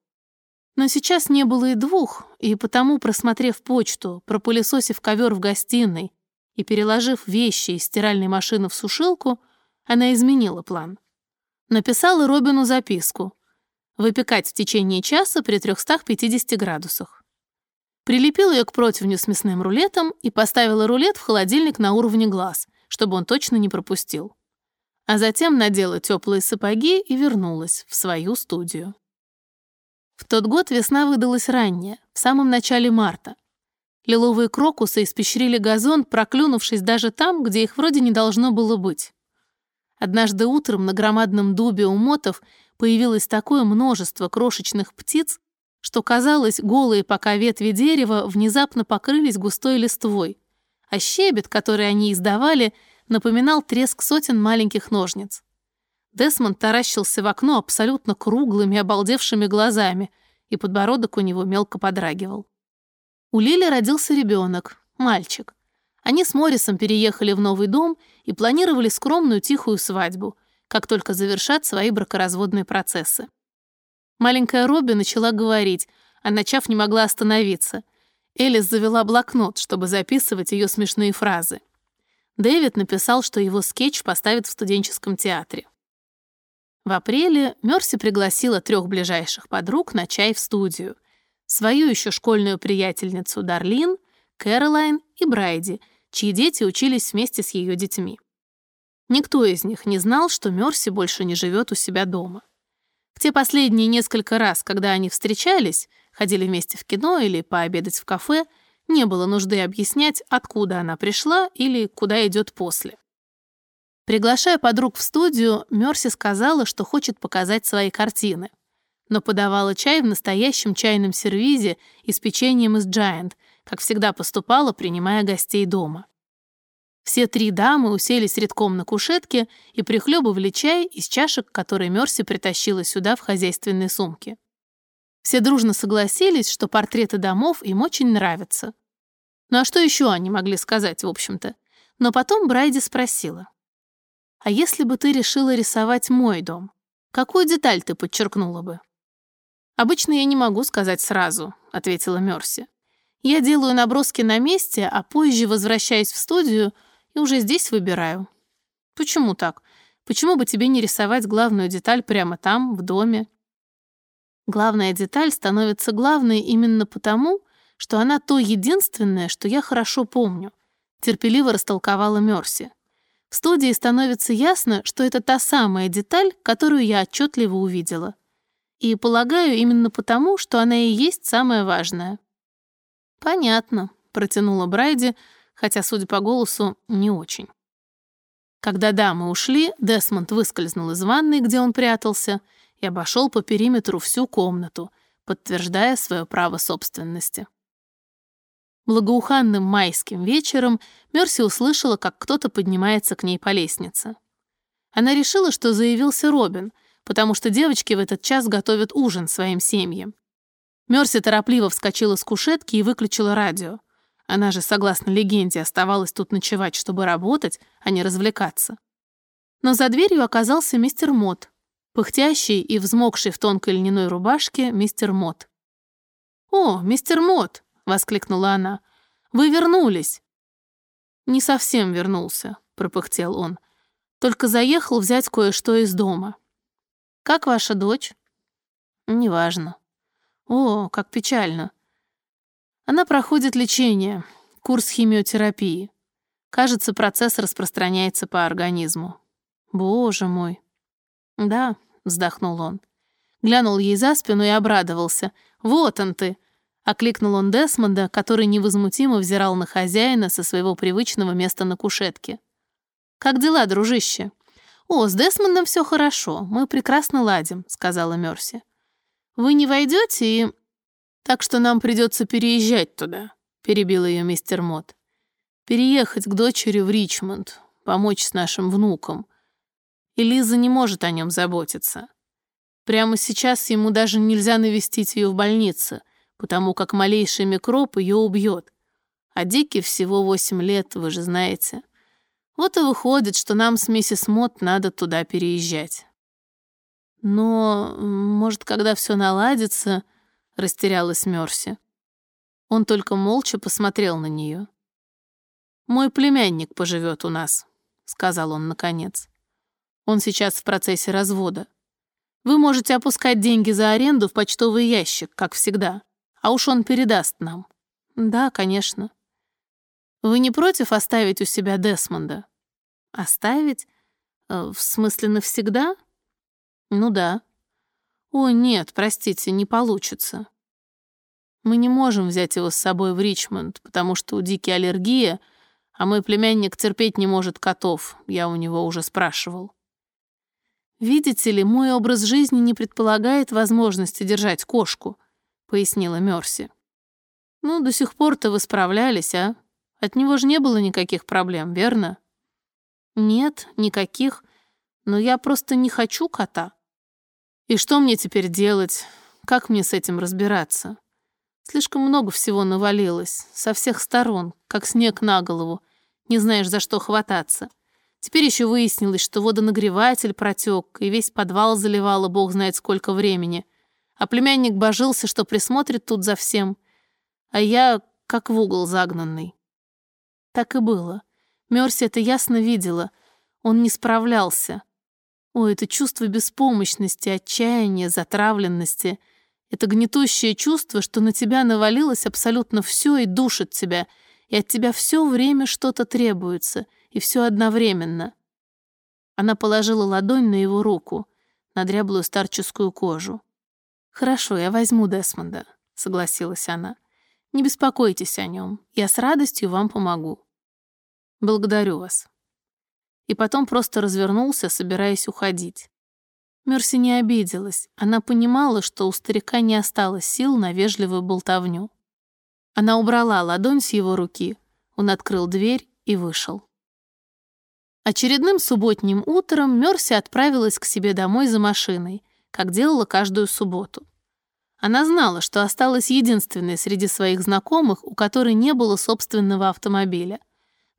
Но сейчас не было и двух, и потому, просмотрев почту, пропылесосив ковер в гостиной и переложив вещи из стиральной машины в сушилку, она изменила план. Написала Робину записку. Выпекать в течение часа при 350 градусах. Прилепила ее к противню с мясным рулетом и поставила рулет в холодильник на уровне глаз, чтобы он точно не пропустил. А затем надела теплые сапоги и вернулась в свою студию. В тот год весна выдалась ранняя, в самом начале марта. Лиловые крокусы испещрили газон, проклюнувшись даже там, где их вроде не должно было быть. Однажды утром на громадном дубе у мотов появилось такое множество крошечных птиц, что, казалось, голые пока ветви дерева внезапно покрылись густой листвой, а щебет, который они издавали, напоминал треск сотен маленьких ножниц. Десмонд таращился в окно абсолютно круглыми, обалдевшими глазами, и подбородок у него мелко подрагивал. У Лили родился ребенок, мальчик. Они с Моррисом переехали в новый дом и планировали скромную тихую свадьбу, как только завершат свои бракоразводные процессы. Маленькая Робби начала говорить, а начав не могла остановиться. Элис завела блокнот, чтобы записывать ее смешные фразы. Дэвид написал, что его скетч поставят в студенческом театре. В апреле Мерси пригласила трех ближайших подруг на чай в студию. Свою еще школьную приятельницу Дарлин, Кэролайн и Брайди, чьи дети учились вместе с ее детьми. Никто из них не знал, что Мерси больше не живет у себя дома. В те последние несколько раз, когда они встречались, ходили вместе в кино или пообедать в кафе, не было нужды объяснять, откуда она пришла или куда идет после. Приглашая подруг в студию, Мерси сказала, что хочет показать свои картины, но подавала чай в настоящем чайном сервизе и с печеньем из Giant, как всегда поступала, принимая гостей дома. Все три дамы уселись редком на кушетке и прихлебывали чай из чашек, которые Мерси притащила сюда в хозяйственной сумке. Все дружно согласились, что портреты домов им очень нравятся. Ну а что еще они могли сказать, в общем-то? Но потом Брайди спросила. «А если бы ты решила рисовать мой дом, какую деталь ты подчеркнула бы?» «Обычно я не могу сказать сразу», — ответила Мерси. «Я делаю наброски на месте, а позже возвращаюсь в студию — и уже здесь выбираю. Почему так? Почему бы тебе не рисовать главную деталь прямо там, в доме? Главная деталь становится главной именно потому, что она то единственное, что я хорошо помню, терпеливо растолковала Мерси. В студии становится ясно, что это та самая деталь, которую я отчетливо увидела. И полагаю, именно потому, что она и есть самое важное. Понятно, протянула Брайди, хотя, судя по голосу, не очень. Когда дамы ушли, Десмонд выскользнул из ванной, где он прятался, и обошел по периметру всю комнату, подтверждая свое право собственности. Благоуханным майским вечером Мерси услышала, как кто-то поднимается к ней по лестнице. Она решила, что заявился Робин, потому что девочки в этот час готовят ужин своим семьям. Мерси торопливо вскочила с кушетки и выключила радио. Она же, согласно легенде, оставалась тут ночевать, чтобы работать, а не развлекаться. Но за дверью оказался мистер Мот, пыхтящий и взмокший в тонкой льняной рубашке мистер Мот. «О, мистер Мот!» — воскликнула она. «Вы вернулись!» «Не совсем вернулся», — пропыхтел он. Только заехал взять кое-что из дома. Как ваша дочь? Неважно. О, как печально. Она проходит лечение, курс химиотерапии. Кажется, процесс распространяется по организму. Боже мой. Да, вздохнул он. Глянул ей за спину и обрадовался. Вот он ты. Окликнул он Десмонда, который невозмутимо взирал на хозяина со своего привычного места на кушетке. «Как дела, дружище?» «О, с Десмондом все хорошо, мы прекрасно ладим», — сказала Мерси. «Вы не войдете и...» «Так что нам придется переезжать туда», — перебил ее мистер Мот. «Переехать к дочери в Ричмонд, помочь с нашим внуком. И Лиза не может о нем заботиться. Прямо сейчас ему даже нельзя навестить ее в больнице, потому как малейший микроб ее убьет. А Дике всего восемь лет, вы же знаете». Вот и выходит, что нам с миссис Мот надо туда переезжать. Но, может, когда все наладится, растерялась Мерси. Он только молча посмотрел на нее. «Мой племянник поживет у нас», — сказал он наконец. «Он сейчас в процессе развода. Вы можете опускать деньги за аренду в почтовый ящик, как всегда, а уж он передаст нам». «Да, конечно». Вы не против оставить у себя Десмонда? Оставить? Э, в смысле навсегда? Ну да. О, нет, простите, не получится. Мы не можем взять его с собой в Ричмонд, потому что у Дики аллергия, а мой племянник терпеть не может котов, я у него уже спрашивал. «Видите ли, мой образ жизни не предполагает возможности держать кошку», — пояснила Мерси. «Ну, до сих пор-то вы справлялись, а? От него же не было никаких проблем, верно? Нет, никаких. Но я просто не хочу кота. И что мне теперь делать? Как мне с этим разбираться? Слишком много всего навалилось, со всех сторон, как снег на голову. Не знаешь, за что хвататься. Теперь еще выяснилось, что водонагреватель протек, и весь подвал заливало бог знает сколько времени. А племянник божился, что присмотрит тут за всем. А я как в угол загнанный. Так и было. Мерси это ясно видела. Он не справлялся. О, это чувство беспомощности, отчаяния, затравленности. Это гнетущее чувство, что на тебя навалилось абсолютно все и душит тебя, и от тебя все время что-то требуется, и все одновременно. Она положила ладонь на его руку, на дряблую старческую кожу. «Хорошо, я возьму Десмонда», — согласилась она. «Не беспокойтесь о нем, я с радостью вам помогу». Благодарю вас». И потом просто развернулся, собираясь уходить. Мерси не обиделась. Она понимала, что у старика не осталось сил на вежливую болтовню. Она убрала ладонь с его руки. Он открыл дверь и вышел. Очередным субботним утром Мерси отправилась к себе домой за машиной, как делала каждую субботу. Она знала, что осталась единственной среди своих знакомых, у которой не было собственного автомобиля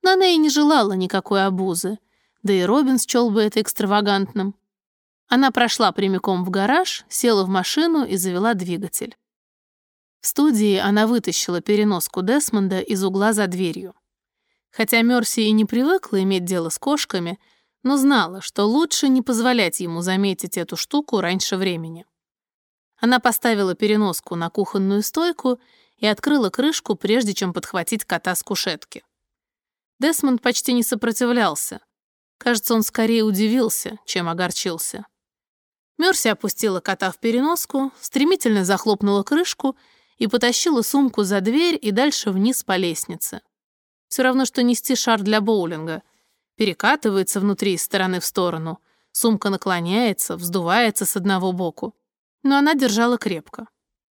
но она и не желала никакой обузы. Да и Робин счел бы это экстравагантным. Она прошла прямиком в гараж, села в машину и завела двигатель. В студии она вытащила переноску Десмонда из угла за дверью. Хотя Мерси и не привыкла иметь дело с кошками, но знала, что лучше не позволять ему заметить эту штуку раньше времени. Она поставила переноску на кухонную стойку и открыла крышку, прежде чем подхватить кота с кушетки. Десмонд почти не сопротивлялся. Кажется, он скорее удивился, чем огорчился. Мерси опустила кота в переноску, стремительно захлопнула крышку и потащила сумку за дверь и дальше вниз по лестнице. Все равно, что нести шар для боулинга. Перекатывается внутри из стороны в сторону. Сумка наклоняется, вздувается с одного боку. Но она держала крепко.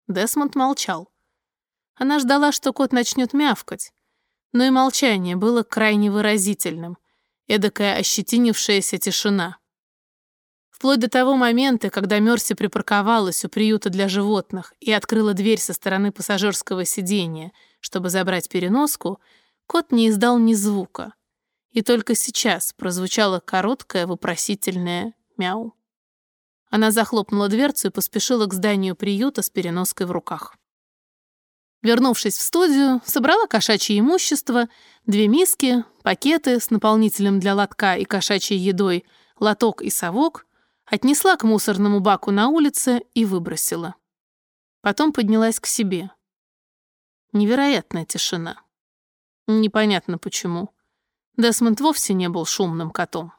Десмонд молчал. Она ждала, что кот начнет мявкать. Но и молчание было крайне выразительным. Эдакая ощетинившаяся тишина. Вплоть до того момента, когда Мерси припарковалась у приюта для животных и открыла дверь со стороны пассажирского сидения, чтобы забрать переноску, кот не издал ни звука. И только сейчас прозвучало короткое вопросительное «мяу». Она захлопнула дверцу и поспешила к зданию приюта с переноской в руках. Вернувшись в студию, собрала кошачье имущество, две миски, пакеты с наполнителем для лотка и кошачьей едой, лоток и совок, отнесла к мусорному баку на улице и выбросила. Потом поднялась к себе. Невероятная тишина. Непонятно почему. Десмонд вовсе не был шумным котом.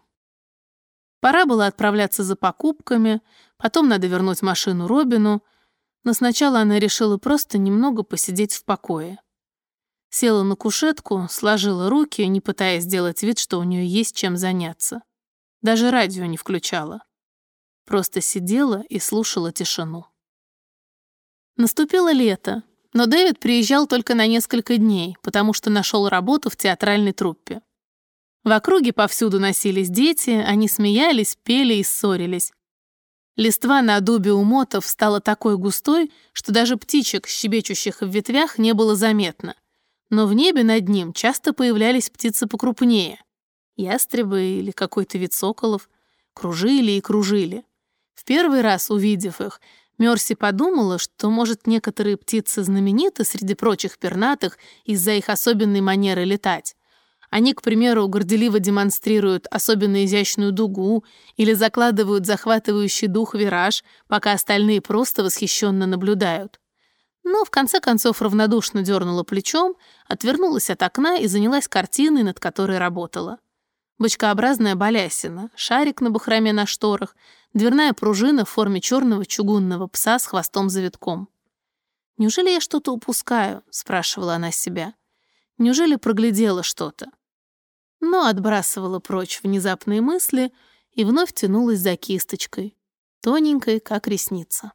Пора было отправляться за покупками, потом надо вернуть машину Робину, но сначала она решила просто немного посидеть в покое. Села на кушетку, сложила руки, не пытаясь сделать вид, что у нее есть чем заняться. Даже радио не включала. Просто сидела и слушала тишину. Наступило лето, но Дэвид приезжал только на несколько дней, потому что нашел работу в театральной труппе. В округе повсюду носились дети, они смеялись, пели и ссорились. Листва на дубе у мотов стала такой густой, что даже птичек, щебечущих в ветвях, не было заметно. Но в небе над ним часто появлялись птицы покрупнее. Ястребы или какой-то вид соколов. Кружили и кружили. В первый раз, увидев их, Мерси подумала, что, может, некоторые птицы знамениты среди прочих пернатых из-за их особенной манеры летать. Они, к примеру, горделиво демонстрируют особенно изящную дугу или закладывают захватывающий дух вираж, пока остальные просто восхищенно наблюдают. Но в конце концов равнодушно дернула плечом, отвернулась от окна и занялась картиной, над которой работала. Бочкообразная балясина, шарик на бахроме на шторах, дверная пружина в форме черного чугунного пса с хвостом-завитком. «Неужели я что-то упускаю?» — спрашивала она себя. «Неужели проглядела что-то?» Но отбрасывала прочь внезапные мысли и вновь тянулась за кисточкой, тоненькой, как ресница.